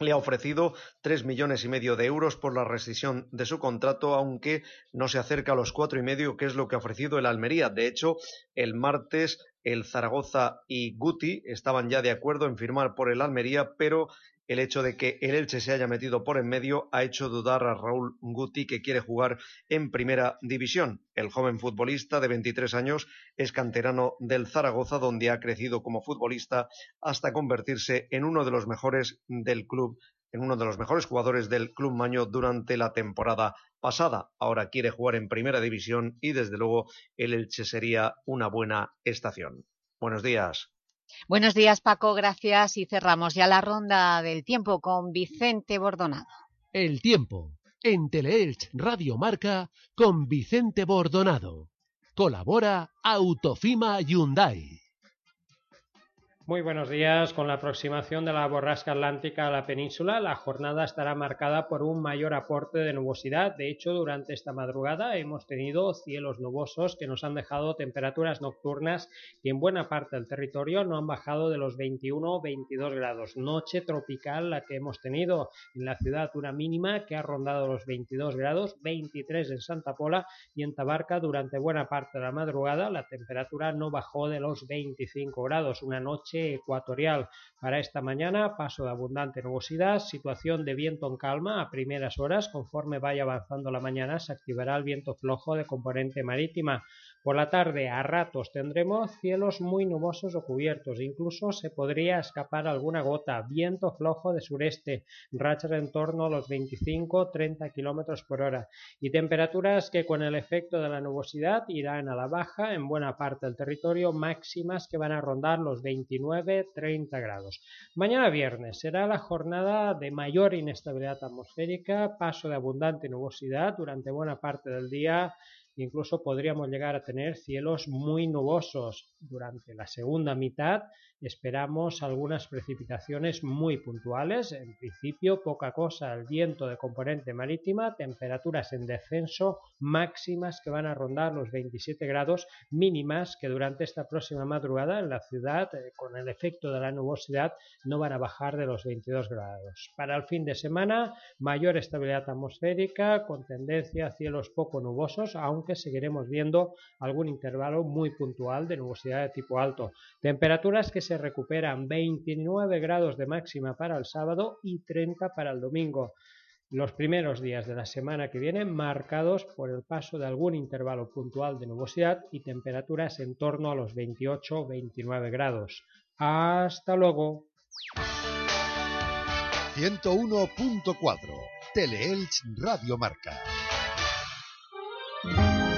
le ha ofrecido tres millones y medio de euros por la rescisión de su contrato, aunque no se acerca a los cuatro y medio, que es lo que ha ofrecido el Almería. De hecho, el martes el Zaragoza y Guti estaban ya de acuerdo en firmar por el Almería, pero el hecho de que el Elche se haya metido por en medio ha hecho dudar a Raúl Guti que quiere jugar en primera división. El joven futbolista de 23 años es canterano del Zaragoza donde ha crecido como futbolista hasta convertirse en uno de los mejores del club, en uno de los mejores jugadores del club Maño durante la temporada pasada. Ahora quiere jugar en primera división y desde luego el Elche sería una buena estación. Buenos días. Buenos días, Paco, gracias. Y cerramos ya la ronda del tiempo con Vicente Bordonado. El tiempo en Teleelch Radio Marca con Vicente Bordonado. Colabora Autofima Hyundai. Muy buenos días. Con la aproximación de la borrasca atlántica a la península, la jornada estará marcada por un mayor aporte de nubosidad. De hecho, durante esta madrugada hemos tenido cielos nubosos que nos han dejado temperaturas nocturnas que en buena parte del territorio no han bajado de los 21-22 grados. Noche tropical la que hemos tenido en la ciudad, una mínima que ha rondado los 22 grados, 23 en Santa Pola y en Tabarca durante buena parte de la madrugada la temperatura no bajó de los 25 grados. Una noche ecuatorial. Para esta mañana, paso de abundante nubosidad, situación de viento en calma a primeras horas. Conforme vaya avanzando la mañana, se activará el viento flojo de componente marítima. Por la tarde, a ratos, tendremos cielos muy nubosos o cubiertos. Incluso se podría escapar alguna gota. Viento flojo de sureste, rachas en torno a los 25-30 kilómetros por hora. Y temperaturas que con el efecto de la nubosidad irán a la baja en buena parte del territorio, máximas que van a rondar los 29-30 grados. Mañana viernes será la jornada de mayor inestabilidad atmosférica, paso de abundante nubosidad durante buena parte del día incluso podríamos llegar a tener cielos muy nubosos. Durante la segunda mitad esperamos algunas precipitaciones muy puntuales, en principio poca cosa, el viento de componente marítima, temperaturas en descenso máximas que van a rondar los 27 grados mínimas que durante esta próxima madrugada en la ciudad eh, con el efecto de la nubosidad no van a bajar de los 22 grados. Para el fin de semana mayor estabilidad atmosférica con tendencia a cielos poco nubosos, aunque seguiremos viendo algún intervalo muy puntual de nubosidad de tipo alto. Temperaturas que se recuperan 29 grados de máxima para el sábado y 30 para el domingo. Los primeros días de la semana que viene marcados por el paso de algún intervalo puntual de nubosidad y temperaturas en torno a los 28-29 grados. Hasta luego. 101.4 Teleelch Radio Marca.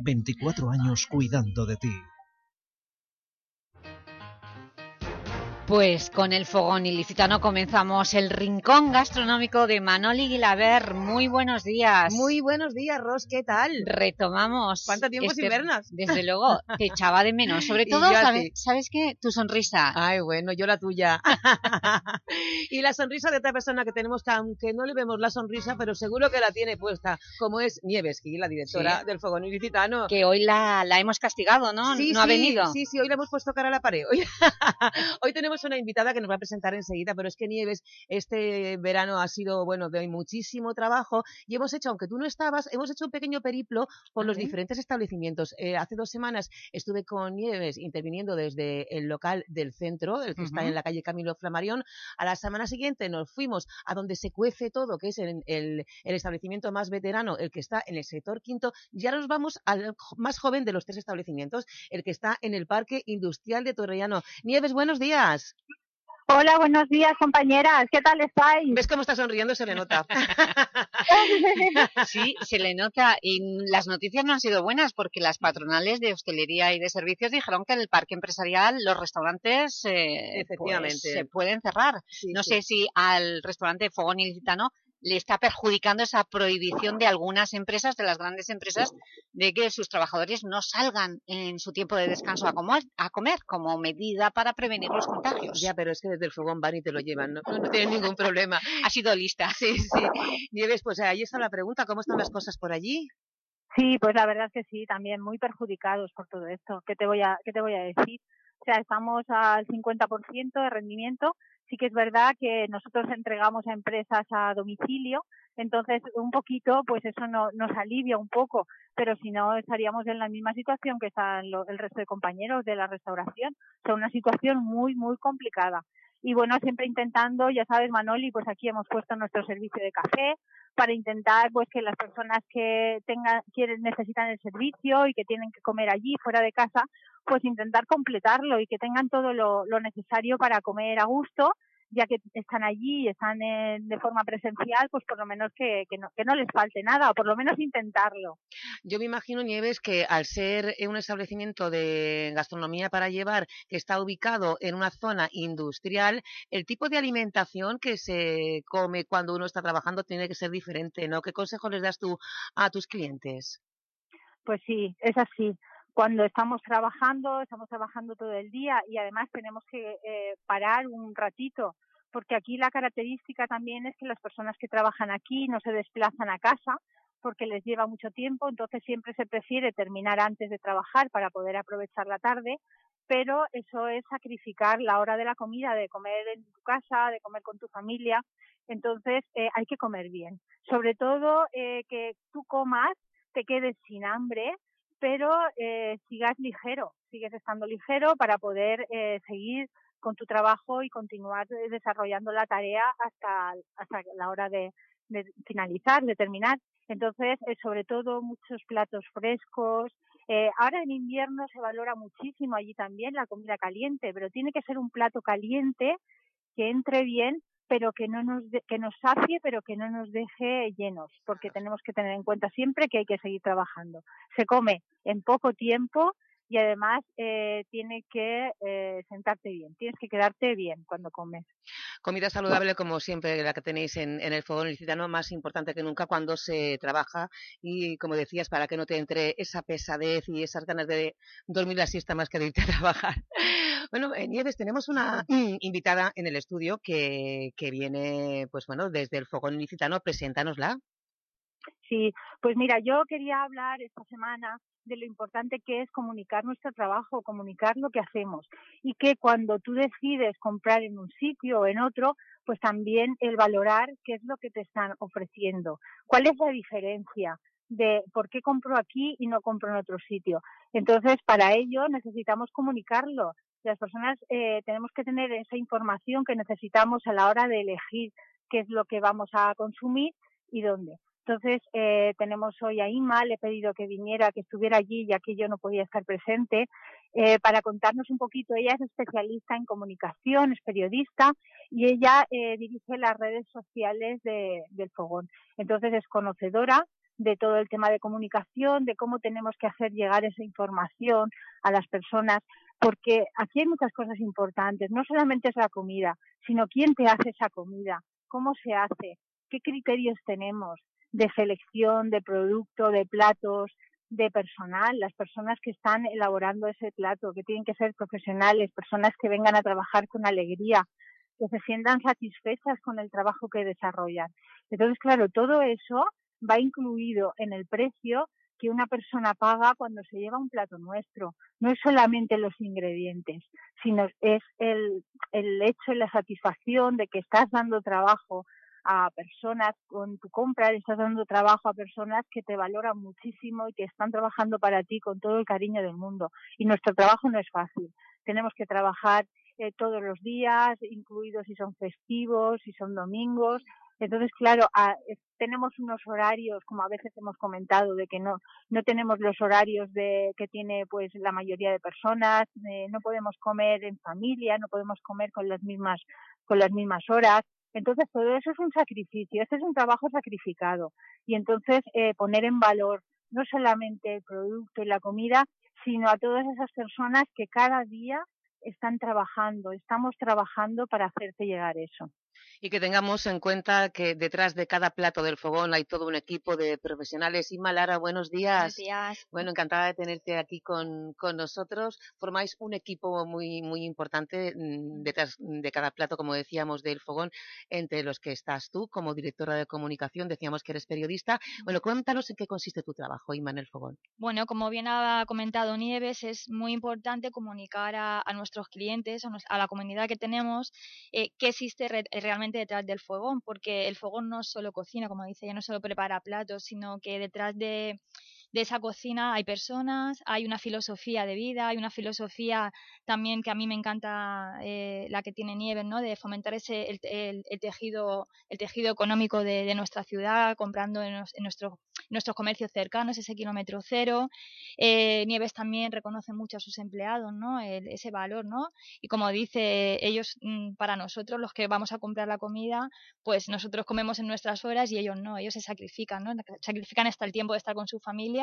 24 años cuidando de ti. Pues con el fogón ilicitano comenzamos el rincón gastronómico de Manoli Guilaber. Muy buenos días. Muy buenos días, Ros, ¿qué tal? Retomamos. ¿Cuánto tiempo sin vernos? [laughs] Desde luego, te echaba de menos. Sobre [laughs] todo, ¿sabes, ti. ¿sabes qué? Tu sonrisa. Ay, bueno, yo la tuya. [laughs] y la sonrisa de otra persona que tenemos que, aunque no le vemos la sonrisa, pero seguro que la tiene puesta, como es Nieves Gil, la directora Sí. del Fogón Ilicitano. Que hoy la, la hemos castigado, ¿no? Sí, no ha sí, venido. Sí, sí, hoy le hemos puesto cara a la pared. Hoy, hoy tenemos una invitada que nos va a presentar enseguida, pero es que Nieves, este verano ha sido, bueno, de muchísimo trabajo y hemos hecho, aunque tú no estabas, hemos hecho un pequeño periplo por los diferentes establecimientos. Eh, hace dos semanas estuve con Nieves interviniendo desde el local del centro, el que está en la calle Camilo Flamarión. A la semana siguiente nos fuimos a donde se cuece todo, que es en el, el establecimiento más veterano, el que está en el sector quinto. Y ahora nos vamos al más joven de los tres establecimientos, el que está en el Parque Industrial de Torrellano. Nieves, buenos días. Hola, buenos días, compañeras. ¿Qué tal estáis? ¿Ves cómo está sonriendo? Se le nota. [laughs] Sí, se le nota. Y las noticias no han sido buenas porque las patronales de hostelería y de servicios dijeron que en el parque empresarial los restaurantes eh, pues, se pueden cerrar. no sí. sé si al restaurante Fogón Ilicitano le está perjudicando esa prohibición de algunas empresas, de las grandes empresas, de que sus trabajadores no salgan en su tiempo de descanso a comer, a comer como medida para prevenir los contagios. Ya, pero es que desde el fogón van y te lo llevan, no, no, no tienen ningún problema. [laughs] Ha sido lista. [laughs] Sí, sí. Nieves, pues ahí está la pregunta, ¿cómo están las cosas por allí? Sí, pues la verdad es que sí, también muy perjudicados por todo esto. ¿Qué te voy a, qué te voy a decir? O sea, estamos al 50% de rendimiento. Sí que es verdad que nosotros entregamos a empresas a domicilio, entonces un poquito, pues eso no, nos alivia un poco, pero si no estaríamos en la misma situación que están lo- el resto de compañeros de la restauración. O sea, una situación muy, muy complicada. Y bueno, siempre intentando, ya sabes, Manoli, pues aquí hemos puesto nuestro servicio de café para intentar pues que las personas que tengan quieren necesitan el servicio y que tienen que comer allí fuera de casa, pues intentar completarlo y que tengan todo lo necesario para comer a gusto ya que están allí y están en- de forma presencial, pues por lo menos que, que, no, que no les falte nada, o por lo menos intentarlo. Yo me imagino, Nieves, que al ser eh, un establecimiento de gastronomía para llevar que está ubicado en una zona industrial, el tipo de alimentación que se come cuando uno está trabajando tiene que ser diferente, ¿no? ¿Qué consejo les das tú a tus clientes? Pues sí, es así. Cuando estamos trabajando, estamos trabajando todo el día y además tenemos que eh, parar un ratito, porque aquí la característica también es que las personas que trabajan aquí no se desplazan a casa porque les lleva mucho tiempo, entonces siempre se prefiere terminar antes de trabajar para poder aprovechar la tarde, pero eso es sacrificar la hora de la comida, de comer en tu casa, de comer con tu familia, entonces eh, hay que comer bien. Sobre todo eh, que tú comas, te quedes sin hambre, pero eh, sigas ligero, sigues estando ligero para poder eh, seguir con tu trabajo y continuar desarrollando la tarea hasta, hasta la hora de, de finalizar, de terminar. Entonces, eh, sobre todo muchos platos frescos. Eh, ahora en invierno se valora muchísimo allí también la comida caliente, pero tiene que ser un plato caliente que entre bien pero que no nos de- que nos sacie, pero que no nos deje llenos, porque tenemos que tener en cuenta siempre que hay que seguir trabajando. Se come en poco tiempo y además eh, tiene que eh, sentarte bien, tienes que quedarte bien cuando comes. Comida saludable, como siempre, la que tenéis en, en el fogón ilicitano, más importante que nunca cuando se trabaja y, como decías, para que no te entre esa pesadez y esas ganas de dormir la siesta más que de irte a [laughs] trabajar. Bueno, eh, Nieves, tenemos una mm, invitada en el estudio que, que viene, pues bueno, desde el fogón ilicitano. Preséntanosla. Sí, pues mira, yo quería hablar esta semana de lo importante que es comunicar nuestro trabajo, comunicar lo que hacemos y que cuando tú decides comprar en un sitio o en otro, pues también el valorar qué es lo que te están ofreciendo, cuál es la diferencia de por qué compro aquí y no compro en otro sitio. Entonces, para ello necesitamos comunicarlo. Las personas eh, tenemos que tener esa información que necesitamos a la hora de elegir qué es lo que vamos a consumir y dónde. Entonces, eh, tenemos hoy a Ima, le he pedido que viniera, que estuviera allí, ya que yo no podía estar presente, eh, para contarnos un poquito. Ella es especialista en comunicación, es periodista y ella eh, dirige las redes sociales de- del Fogón. Entonces, es conocedora de todo el tema de comunicación, de cómo tenemos que hacer llegar esa información a las personas, porque aquí hay muchas cosas importantes. No solamente es la comida, sino quién te hace esa comida, cómo se hace, qué criterios tenemos de selección, de producto, de platos, de personal, las personas que están elaborando ese plato, que tienen que ser profesionales, personas que vengan a trabajar con alegría, que se sientan satisfechas con el trabajo que desarrollan. Entonces, claro, todo eso va incluido en el precio que una persona paga cuando se lleva un plato nuestro. No es solamente los ingredientes, sino es el, el hecho y la satisfacción de que estás dando trabajo a personas con tu compra, le estás dando trabajo a personas que te valoran muchísimo y que están trabajando para ti con todo el cariño del mundo. Y nuestro trabajo no es fácil. Tenemos que trabajar eh, todos los días, incluidos si son festivos, si son domingos. Entonces, claro, a- eh, tenemos unos horarios, como a veces hemos comentado, de que no, no tenemos los horarios de, que tiene pues la mayoría de personas, eh, no podemos comer en familia, no podemos comer con las mismas, con las mismas horas. Entonces, todo eso es un sacrificio, este es un trabajo sacrificado. Y entonces, eh, poner en valor no solamente el producto y la comida, sino a todas esas personas que cada día están trabajando, estamos trabajando para hacerte llegar eso. Y que tengamos en cuenta que detrás de cada plato del fogón hay todo un equipo de profesionales. Inma Lara, buenos días. Buenos días. Bueno, encantada de tenerte aquí con, con nosotros. Formáis un equipo muy, muy importante mm, detrás de cada plato, como decíamos, del fogón, entre los que estás tú como directora de comunicación. Decíamos que eres periodista. Bueno, cuéntanos en qué consiste tu trabajo, Inma, en el fogón. Bueno, como bien ha comentado Nieves, es muy importante comunicar a, a nuestros clientes, a, nos- a la comunidad que tenemos, eh, qué existe re- realmente detrás del fogón, porque el fogón no solo cocina, como dice ella, no solo prepara platos, sino que detrás de, de esa cocina hay personas, hay una filosofía de vida, hay una filosofía también que a mí me encanta eh, la que tiene Nieves, ¿no? De fomentar ese el, tejido el tejido económico de, nuestra ciudad, comprando en, en nuestro- nuestros comercios cercanos, ese kilómetro cero. Eh, Nieves también reconoce mucho a sus empleados, ¿no? El- ese valor, ¿no? Y como dice, ellos, mm, para nosotros, los que vamos a comprar la comida, pues nosotros comemos en nuestras horas y ellos no, ellos se sacrifican, ¿no? Sacrifican hasta el tiempo de estar con su familia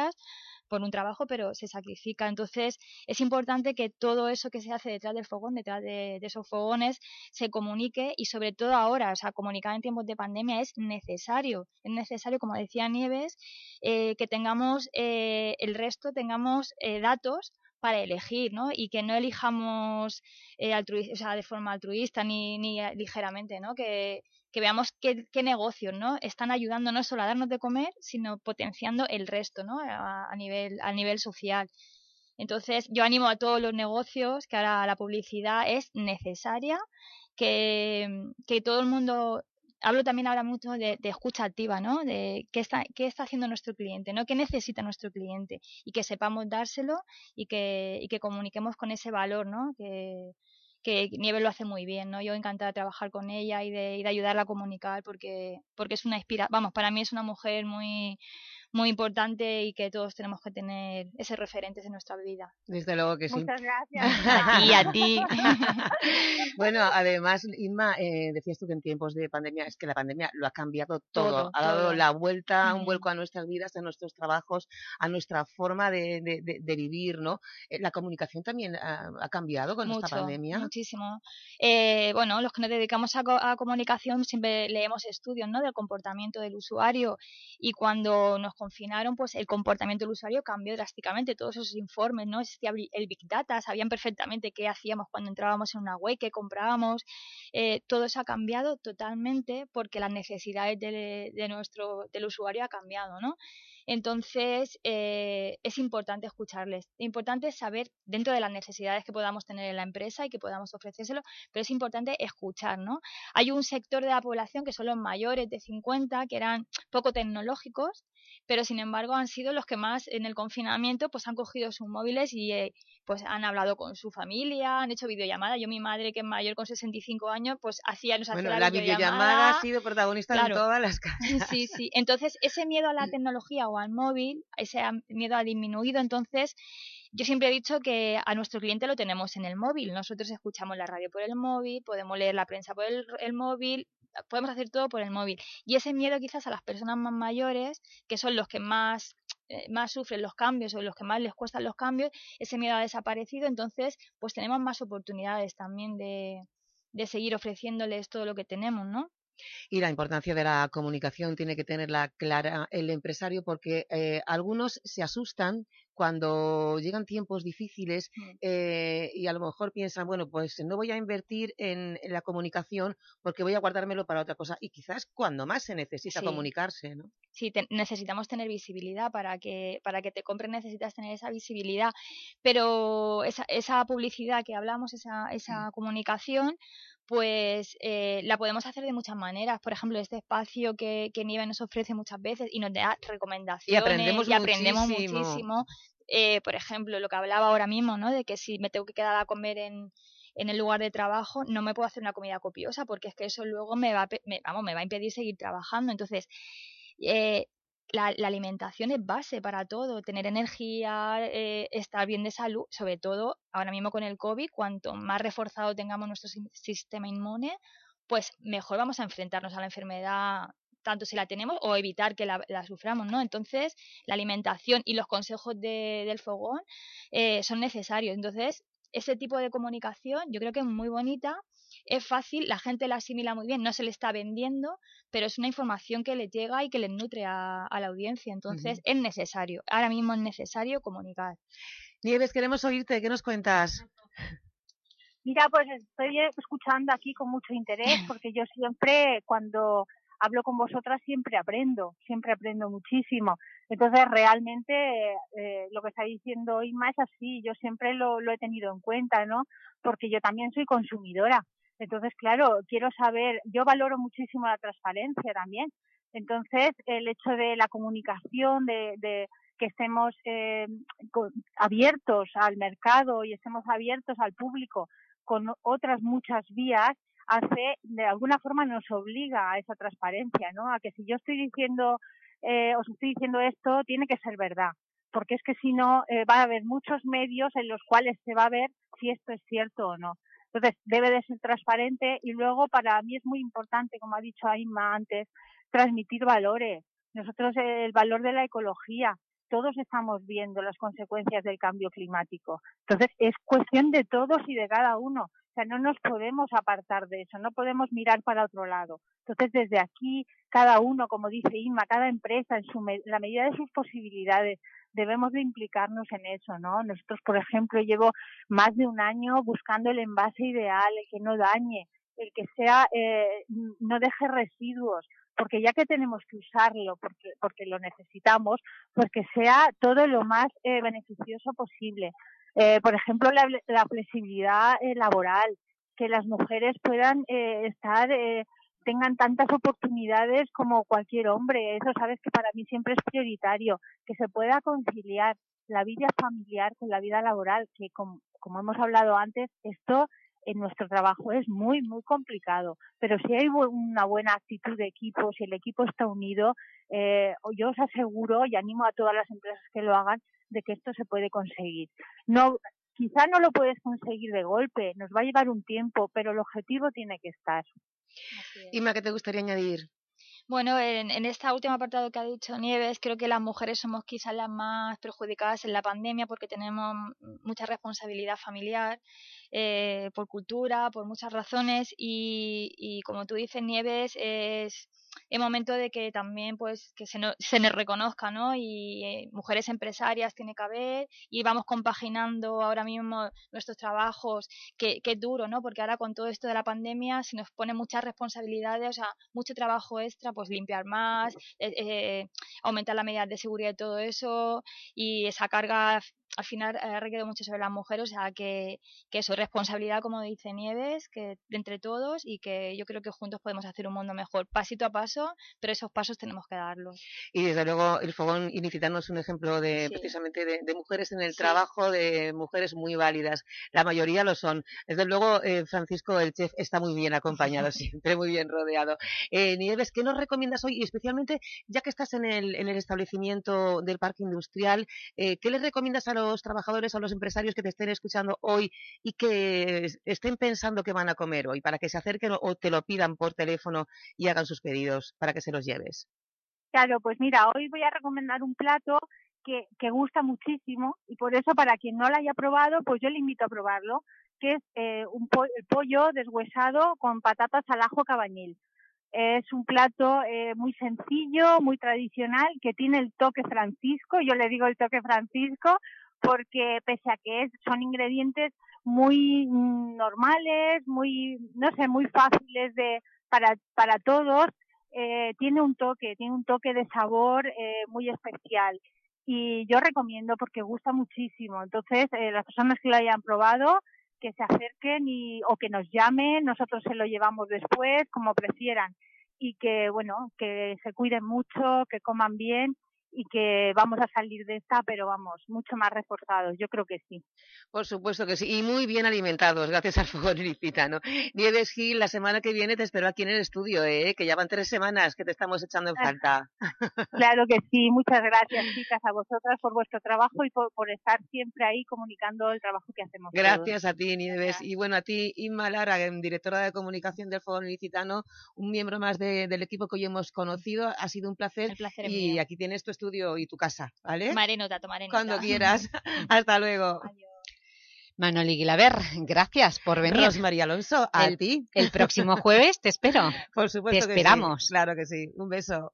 por un trabajo, pero se sacrifica. Entonces, es importante que todo eso que se hace detrás del fogón, detrás de, esos fogones, se comunique y sobre todo ahora, o sea, comunicar en tiempos de pandemia es necesario. Es necesario, como decía Nieves, eh, que tengamos eh, el resto, tengamos eh, datos para elegir, ¿no? Y que no elijamos eh, o sea, de forma altruista ni, ni ligeramente, ¿no? Que, que veamos qué, qué, negocios ¿no? están ayudando no solo a darnos de comer, sino potenciando el resto ¿no? a, nivel, a nivel social. Entonces, yo animo a todos los negocios que ahora la publicidad es necesaria, que, que todo el mundo hablo también ahora mucho de, de, escucha activa, ¿no? De qué está, qué está haciendo nuestro cliente, ¿no? ¿Qué necesita nuestro cliente? Y que sepamos dárselo y que, y que comuniquemos con ese valor, ¿no? Que, que Nieves lo hace muy bien, ¿no? Yo encantada de trabajar con ella y de, y de ayudarla a comunicar porque, porque es una inspira, vamos, para mí es una mujer muy, muy importante y que todos tenemos que tener ese referentes en nuestra vida. Desde luego que sí. Muchas gracias. [laughs] a ti, a ti. [laughs] bueno, además, Inma, eh, decías tú que en tiempos de pandemia, es que la pandemia lo ha cambiado todo, todo ha dado todo. la vuelta, un vuelco a nuestras vidas, a nuestros trabajos, a nuestra forma de, de, de, de vivir, ¿no? Eh, la comunicación también ha, ha cambiado con Mucho, esta pandemia. Muchísimo. Eh, bueno, los que nos dedicamos a, a, comunicación siempre leemos estudios, ¿no? Del comportamiento del usuario y cuando nos confinaron, pues el comportamiento del usuario cambió drásticamente. Todos esos informes, ¿no? Existía el Big Data, sabían perfectamente qué hacíamos cuando entrábamos en una web, qué comprábamos. Eh, todo eso ha cambiado totalmente porque las necesidades de, de nuestro, del usuario ha cambiado, ¿no? Entonces, eh, es importante escucharles. Es importante saber dentro de las necesidades que podamos tener en la empresa y que podamos ofrecérselo, pero es importante escuchar, ¿no? Hay un sector de la población que son los mayores de 50, que eran poco tecnológicos, pero sin embargo han sido los que más en el confinamiento pues han cogido sus móviles y eh, pues han hablado con su familia, han hecho videollamadas. Yo mi madre que es mayor con 65 años pues hacía nos bueno, hacía la, la videollamada, videollamada ha sido protagonista claro. en todas las casas. Sí, [laughs] sí. Entonces ese miedo a la tecnología o al móvil, ese miedo ha disminuido, entonces yo siempre he dicho que a nuestro cliente lo tenemos en el móvil. Nosotros escuchamos la radio por el móvil, podemos leer la prensa por el, el móvil, podemos hacer todo por el móvil. Y ese miedo quizás a las personas más mayores, que son los que más eh, más sufren los cambios o los que más les cuestan los cambios, ese miedo ha desaparecido, entonces pues tenemos más oportunidades también de, de seguir ofreciéndoles todo lo que tenemos, ¿no? Y la importancia de la comunicación tiene que tenerla clara el empresario porque eh, algunos se asustan cuando llegan tiempos difíciles eh, y a lo mejor piensan, bueno, pues no voy a invertir en, en, la comunicación porque voy a guardármelo para otra cosa. Y quizás cuando más se necesita sí. comunicarse, ¿no? Sí, te, necesitamos tener visibilidad para que, para que te compren necesitas tener esa visibilidad. Pero esa, esa publicidad que hablamos, esa, esa comunicación, pues eh, la podemos hacer de muchas maneras. Por ejemplo, este espacio que, que Nieve nos ofrece muchas veces y nos da recomendaciones y aprendemos y aprendemos muchísimo. muchísimo. Eh, por ejemplo, lo que hablaba ahora mismo, ¿no? De que si me tengo que quedar a comer en, en el lugar de trabajo, no me puedo hacer una comida copiosa porque es que eso luego me va, me, vamos, me va a impedir seguir trabajando. Entonces, eh, la, la, alimentación es base para todo, tener energía, eh, estar bien de salud, sobre todo ahora mismo con el COVID, cuanto más reforzado tengamos nuestro sistema inmune, pues mejor vamos a enfrentarnos a la enfermedad tanto si la tenemos o evitar que la, la suframos, ¿no? Entonces, la alimentación y los consejos de, del fogón eh, son necesarios. Entonces, ese tipo de comunicación yo creo que es muy bonita, es fácil, la gente la asimila muy bien, no se le está vendiendo, pero es una información que le llega y que le nutre a, a la audiencia. Entonces, uh -huh. es necesario, ahora mismo es necesario comunicar. Nieves, queremos oírte, ¿qué nos cuentas? Mira, pues estoy escuchando aquí con mucho interés porque yo siempre cuando hablo con vosotras siempre aprendo, siempre aprendo muchísimo. Entonces, realmente eh, lo que está diciendo Inma es así, yo siempre lo, lo he tenido en cuenta, ¿no? Porque yo también soy consumidora. Entonces, claro, quiero saber, yo valoro muchísimo la transparencia también. Entonces, el hecho de la comunicación, de, de que estemos eh, abiertos al mercado y estemos abiertos al público con otras muchas vías, hace, de alguna forma nos obliga a esa transparencia, ¿no? A que si yo estoy diciendo, eh, os estoy diciendo esto, tiene que ser verdad. Porque es que si no, eh, va a haber muchos medios en los cuales se va a ver si esto es cierto o no. Entonces, debe de ser transparente y luego para mí es muy importante, como ha dicho Aima antes, transmitir valores. Nosotros el valor de la ecología, todos estamos viendo las consecuencias del cambio climático. Entonces, es cuestión de todos y de cada uno. O sea, no nos podemos apartar de eso, no podemos mirar para otro lado. Entonces, desde aquí, cada uno, como dice Inma, cada empresa, en su la medida de sus posibilidades, debemos de implicarnos en eso, ¿no? Nosotros, por ejemplo, llevo más de un año buscando el envase ideal, el que no dañe, el que sea, eh, no deje residuos, porque ya que tenemos que usarlo, porque, porque lo necesitamos, pues que sea todo lo más eh, beneficioso posible. Eh, por ejemplo, la, la flexibilidad eh, laboral, que las mujeres puedan eh, estar, eh, tengan tantas oportunidades como cualquier hombre. Eso sabes que para mí siempre es prioritario, que se pueda conciliar la vida familiar con la vida laboral, que como, como hemos hablado antes, esto en nuestro trabajo es muy, muy complicado. Pero si hay una buena actitud de equipo, si el equipo está unido, eh, yo os aseguro y animo a todas las empresas que lo hagan de que esto se puede conseguir. No, quizá no lo puedes conseguir de golpe, nos va a llevar un tiempo, pero el objetivo tiene que estar. Ima, ¿qué te gustaría añadir? Bueno, en, en este último apartado que ha dicho Nieves, creo que las mujeres somos quizás las más perjudicadas en la pandemia porque tenemos mucha responsabilidad familiar eh, por cultura, por muchas razones y, y como tú dices, Nieves, es es momento de que también pues que se, no, se nos reconozca, ¿no? Y eh, mujeres empresarias tiene que haber y vamos compaginando ahora mismo nuestros trabajos, que, duro, ¿no? Porque ahora con todo esto de la pandemia se nos pone muchas responsabilidades, o sea, mucho trabajo extra, pues limpiar más, eh, eh, aumentar las medidas de seguridad y todo eso y esa carga al final ha requerido mucho sobre las mujeres, o sea, que, que eso es responsabilidad, como dice Nieves, que entre todos y que yo creo que juntos podemos hacer un mundo mejor, pasito a paso, pero esos pasos tenemos que darlos. Y desde luego el Fogón Ilicitano es un ejemplo de Sí. precisamente de, de mujeres en el Sí. trabajo, de mujeres muy válidas. La mayoría lo son. Desde luego, eh, Francisco, el chef, está muy bien acompañado [laughs] siempre, muy bien rodeado. Eh, Nieves, ¿qué nos recomiendas hoy? Y especialmente, ya que estás en el, en el establecimiento del parque industrial, eh, ¿qué les recomiendas a los trabajadores, a los empresarios que te estén escuchando hoy y que es- estén pensando qué van a comer hoy, para que se acerquen o- o te lo pidan por teléfono y hagan sus pedidos para que se los lleves? Claro, pues mira, hoy voy a recomendar un plato que, que gusta muchísimo y por eso para quien no lo haya probado, pues yo le invito a probarlo, que es eh, un po- pollo deshuesado con patatas al ajo cabañil. Es un plato eh, muy sencillo, muy tradicional, que tiene el toque francisco, yo le digo el toque francisco, porque pese a que es, son ingredientes muy mm, normales, muy, no sé, muy fáciles de, para, para todos, eh, tiene un toque, tiene un toque de sabor eh, muy especial. Y yo recomiendo porque gusta muchísimo. Entonces, eh, las personas que lo hayan probado, que se acerquen y, o que nos llamen, nosotros se lo llevamos después, como prefieran. Y que, bueno, que se cuiden mucho, que coman bien y que vamos a salir de esta, pero vamos, mucho más reforzados. Yo creo que sí. Por supuesto que sí, y muy bien alimentados, gracias al Fogón [laughs] Ilicitano. Nieves Gil, la semana que viene te espero aquí en el estudio, ¿eh? que ya van tres semanas que te estamos echando en falta. [laughs] Claro que sí. Muchas gracias, chicas, a vosotras por vuestro trabajo y por, por estar siempre ahí comunicando el trabajo que hacemos. todos. Gracias a ti, Nieves. Y bueno, a ti, Inma Lara, em, directora de comunicación del Fogón Ilicitano, un miembro más de- del equipo que hoy hemos conocido. Ha sido un placer. El placer y mío. aquí tienes tu estudio y tu casa, ¿vale? Tomaré nota, tomaré nota. Cuando quieras. [laughs] Hasta luego. Manoli Guilaber, gracias por venir. Rosmarie Alonso, a el, ti. El próximo jueves te espero. [laughs] Por supuesto Te que sí, esperamos. Claro que sí. Un beso.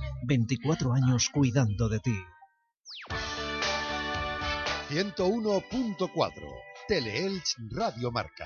24 años cuidando de ti. 101.4 Teleelch Radio Marca.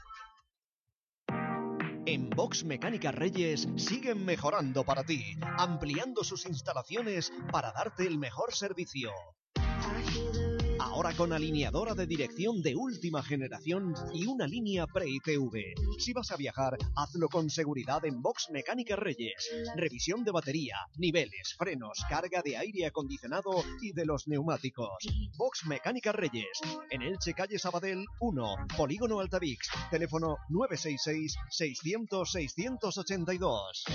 En Box Mecánica Reyes siguen mejorando para ti, ampliando sus instalaciones para darte el mejor servicio. Ahora con alineadora de dirección de última generación y una línea Pre-ITV. Si vas a viajar, hazlo con seguridad en Box Mecánica Reyes. Revisión de batería, niveles, frenos, carga de aire acondicionado y de los neumáticos. Box Mecánica Reyes. En Elche, calle Sabadell 1, Polígono Altavix. Teléfono 966 600 682.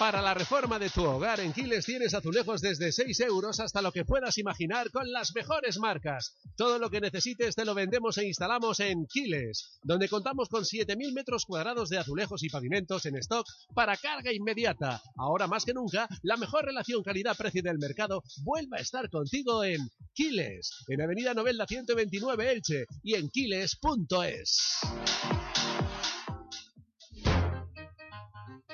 Para la reforma de tu hogar en Quiles tienes azulejos desde 6 euros hasta lo que puedas imaginar con las mejores marcas. Todo lo que necesites te lo vendemos e instalamos en Quiles, donde contamos con 7.000 metros cuadrados de azulejos y pavimentos en stock para carga inmediata. Ahora más que nunca, la mejor relación calidad-precio del mercado vuelve a estar contigo en Quiles, en Avenida Novelda 129 Elche y en quiles.es.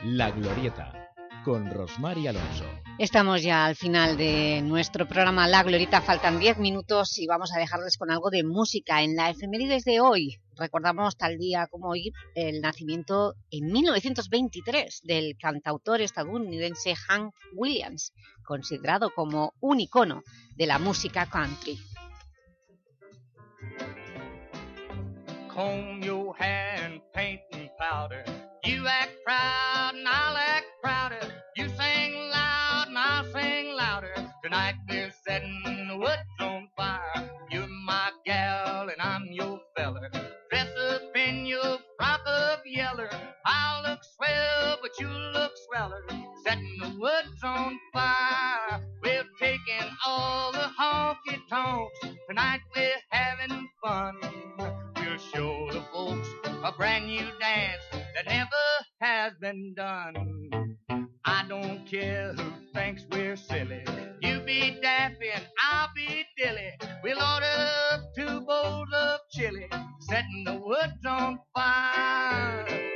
La Glorieta, con Rosmar y Alonso. Estamos ya al final de nuestro programa La Glorieta, faltan 10 minutos y vamos a dejarles con algo de música. En la efemérides de hoy recordamos tal día como hoy el nacimiento en 1923 del cantautor estadounidense Hank Williams, considerado como un icono de la música country. comb your hair and paint and powder. You act proud and I'll act prouder. Tonight we're setting the woods on fire. You're my gal and I'm your feller. Dress up in your frock of yeller. I'll look swell, but you look sweller. Setting the woods on fire. We're taking all the honky tonks. Tonight we're having fun. We'll show the folks a brand new dance that never has been done. I don't care who thinks we're silly. Be daffy and I'll be dilly. We'll order up two bowls of chili, setting the woods on fire.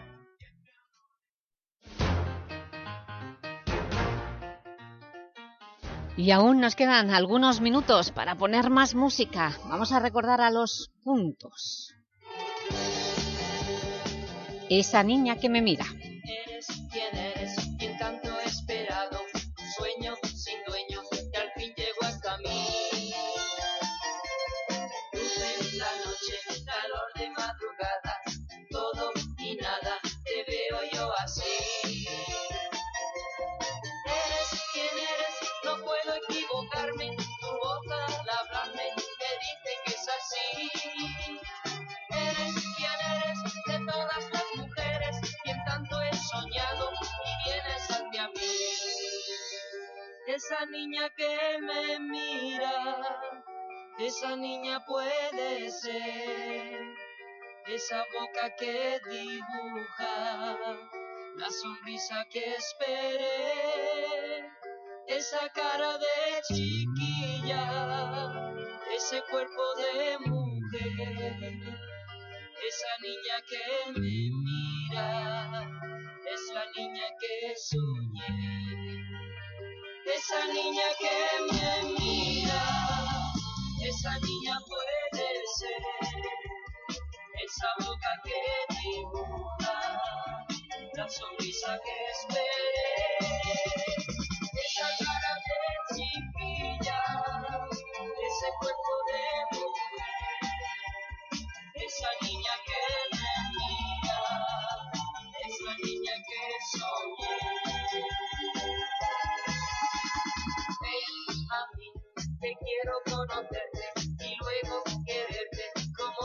Y aún nos quedan algunos minutos para poner más música. Vamos a recordar a los puntos. Esa niña que me mira. Esa niña que me mira, esa niña puede ser. Esa boca que dibuja la sonrisa que esperé, esa cara de chiquilla, ese cuerpo de mujer, esa niña que me mira, es la niña que soñé, esa niña que me mira, esa niña puede ser, esa boca que dibuja la sonrisa que esperé,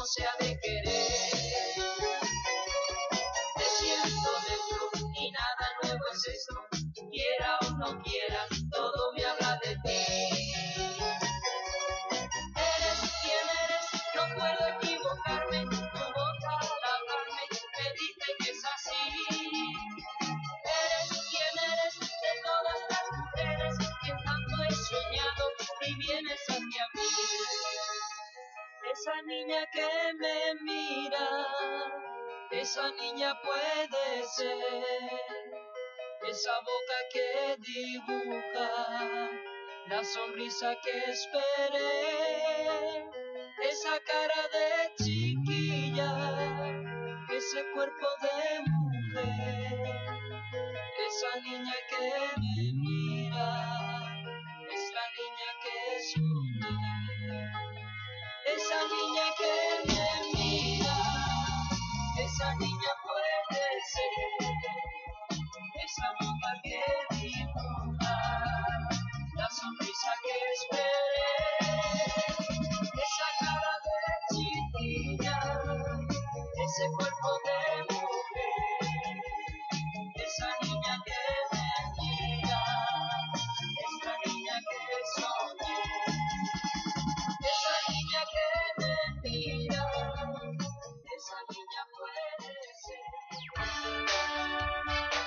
como se ha de querer. Esa niña puede ser. Esa boca que dibuja la sonrisa que esperé. Esa cara de chiquilla, ese cuerpo de mujer. Esa niña que me mira, es la niña que soñé. Esa niña que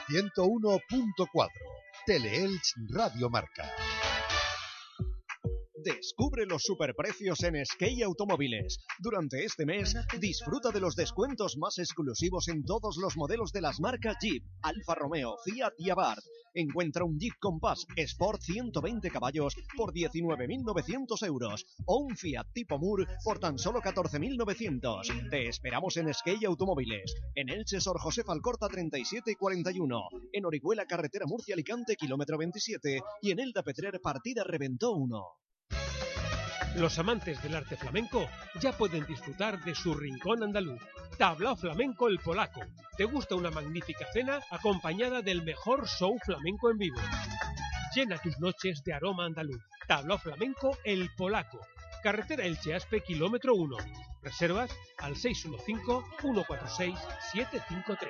101.4 Teleelch Radio Marca. Descubre los superprecios en Skate Automóviles. Durante este mes, disfruta de los descuentos más exclusivos en todos los modelos de las marcas Jeep, Alfa Romeo, Fiat y Abarth. Encuentra un Jeep Compass Sport 120 caballos por 19.900 euros o un Fiat tipo Mur por tan solo 14.900. Te esperamos en Skate Automóviles, en Elche Sor José Falcorta 37 y 41, en Orihuela Carretera Murcia Alicante kilómetro 27 y en Elda Petrer Partida Reventó 1. Los amantes del arte flamenco ya pueden disfrutar de su rincón andaluz. Tablao Flamenco el Polaco. ¿Te gusta una magnífica cena acompañada del mejor show flamenco en vivo? Llena tus noches de aroma andaluz. Tablao Flamenco el Polaco. Carretera Elche Aspe, kilómetro 1. Reservas al 615-146-753.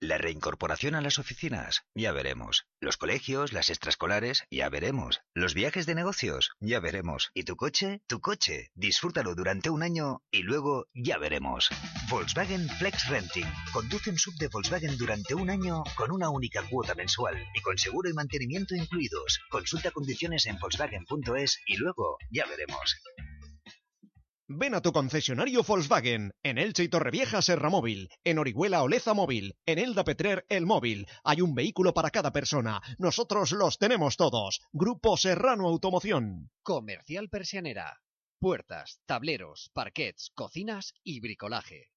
La reincorporación a las oficinas, ya veremos. Los colegios, las extraescolares, ya veremos. Los viajes de negocios, ya veremos. ¿Y tu coche? Tu coche. Disfrútalo durante un año y luego ya veremos. Volkswagen Flex Renting. Conduce un sub de Volkswagen durante un año con una única cuota mensual y con seguro y mantenimiento incluidos. Consulta condiciones en Volkswagen.es y luego ya veremos. Ven a tu concesionario Volkswagen, en Elche y Torrevieja Serra Móvil, en Orihuela Oleza Móvil, en Elda Petrer El Móvil. Hay un vehículo para cada persona. Nosotros los tenemos todos. Grupo Serrano Automoción. Comercial Persianera. Puertas, tableros, parquets, cocinas y bricolaje.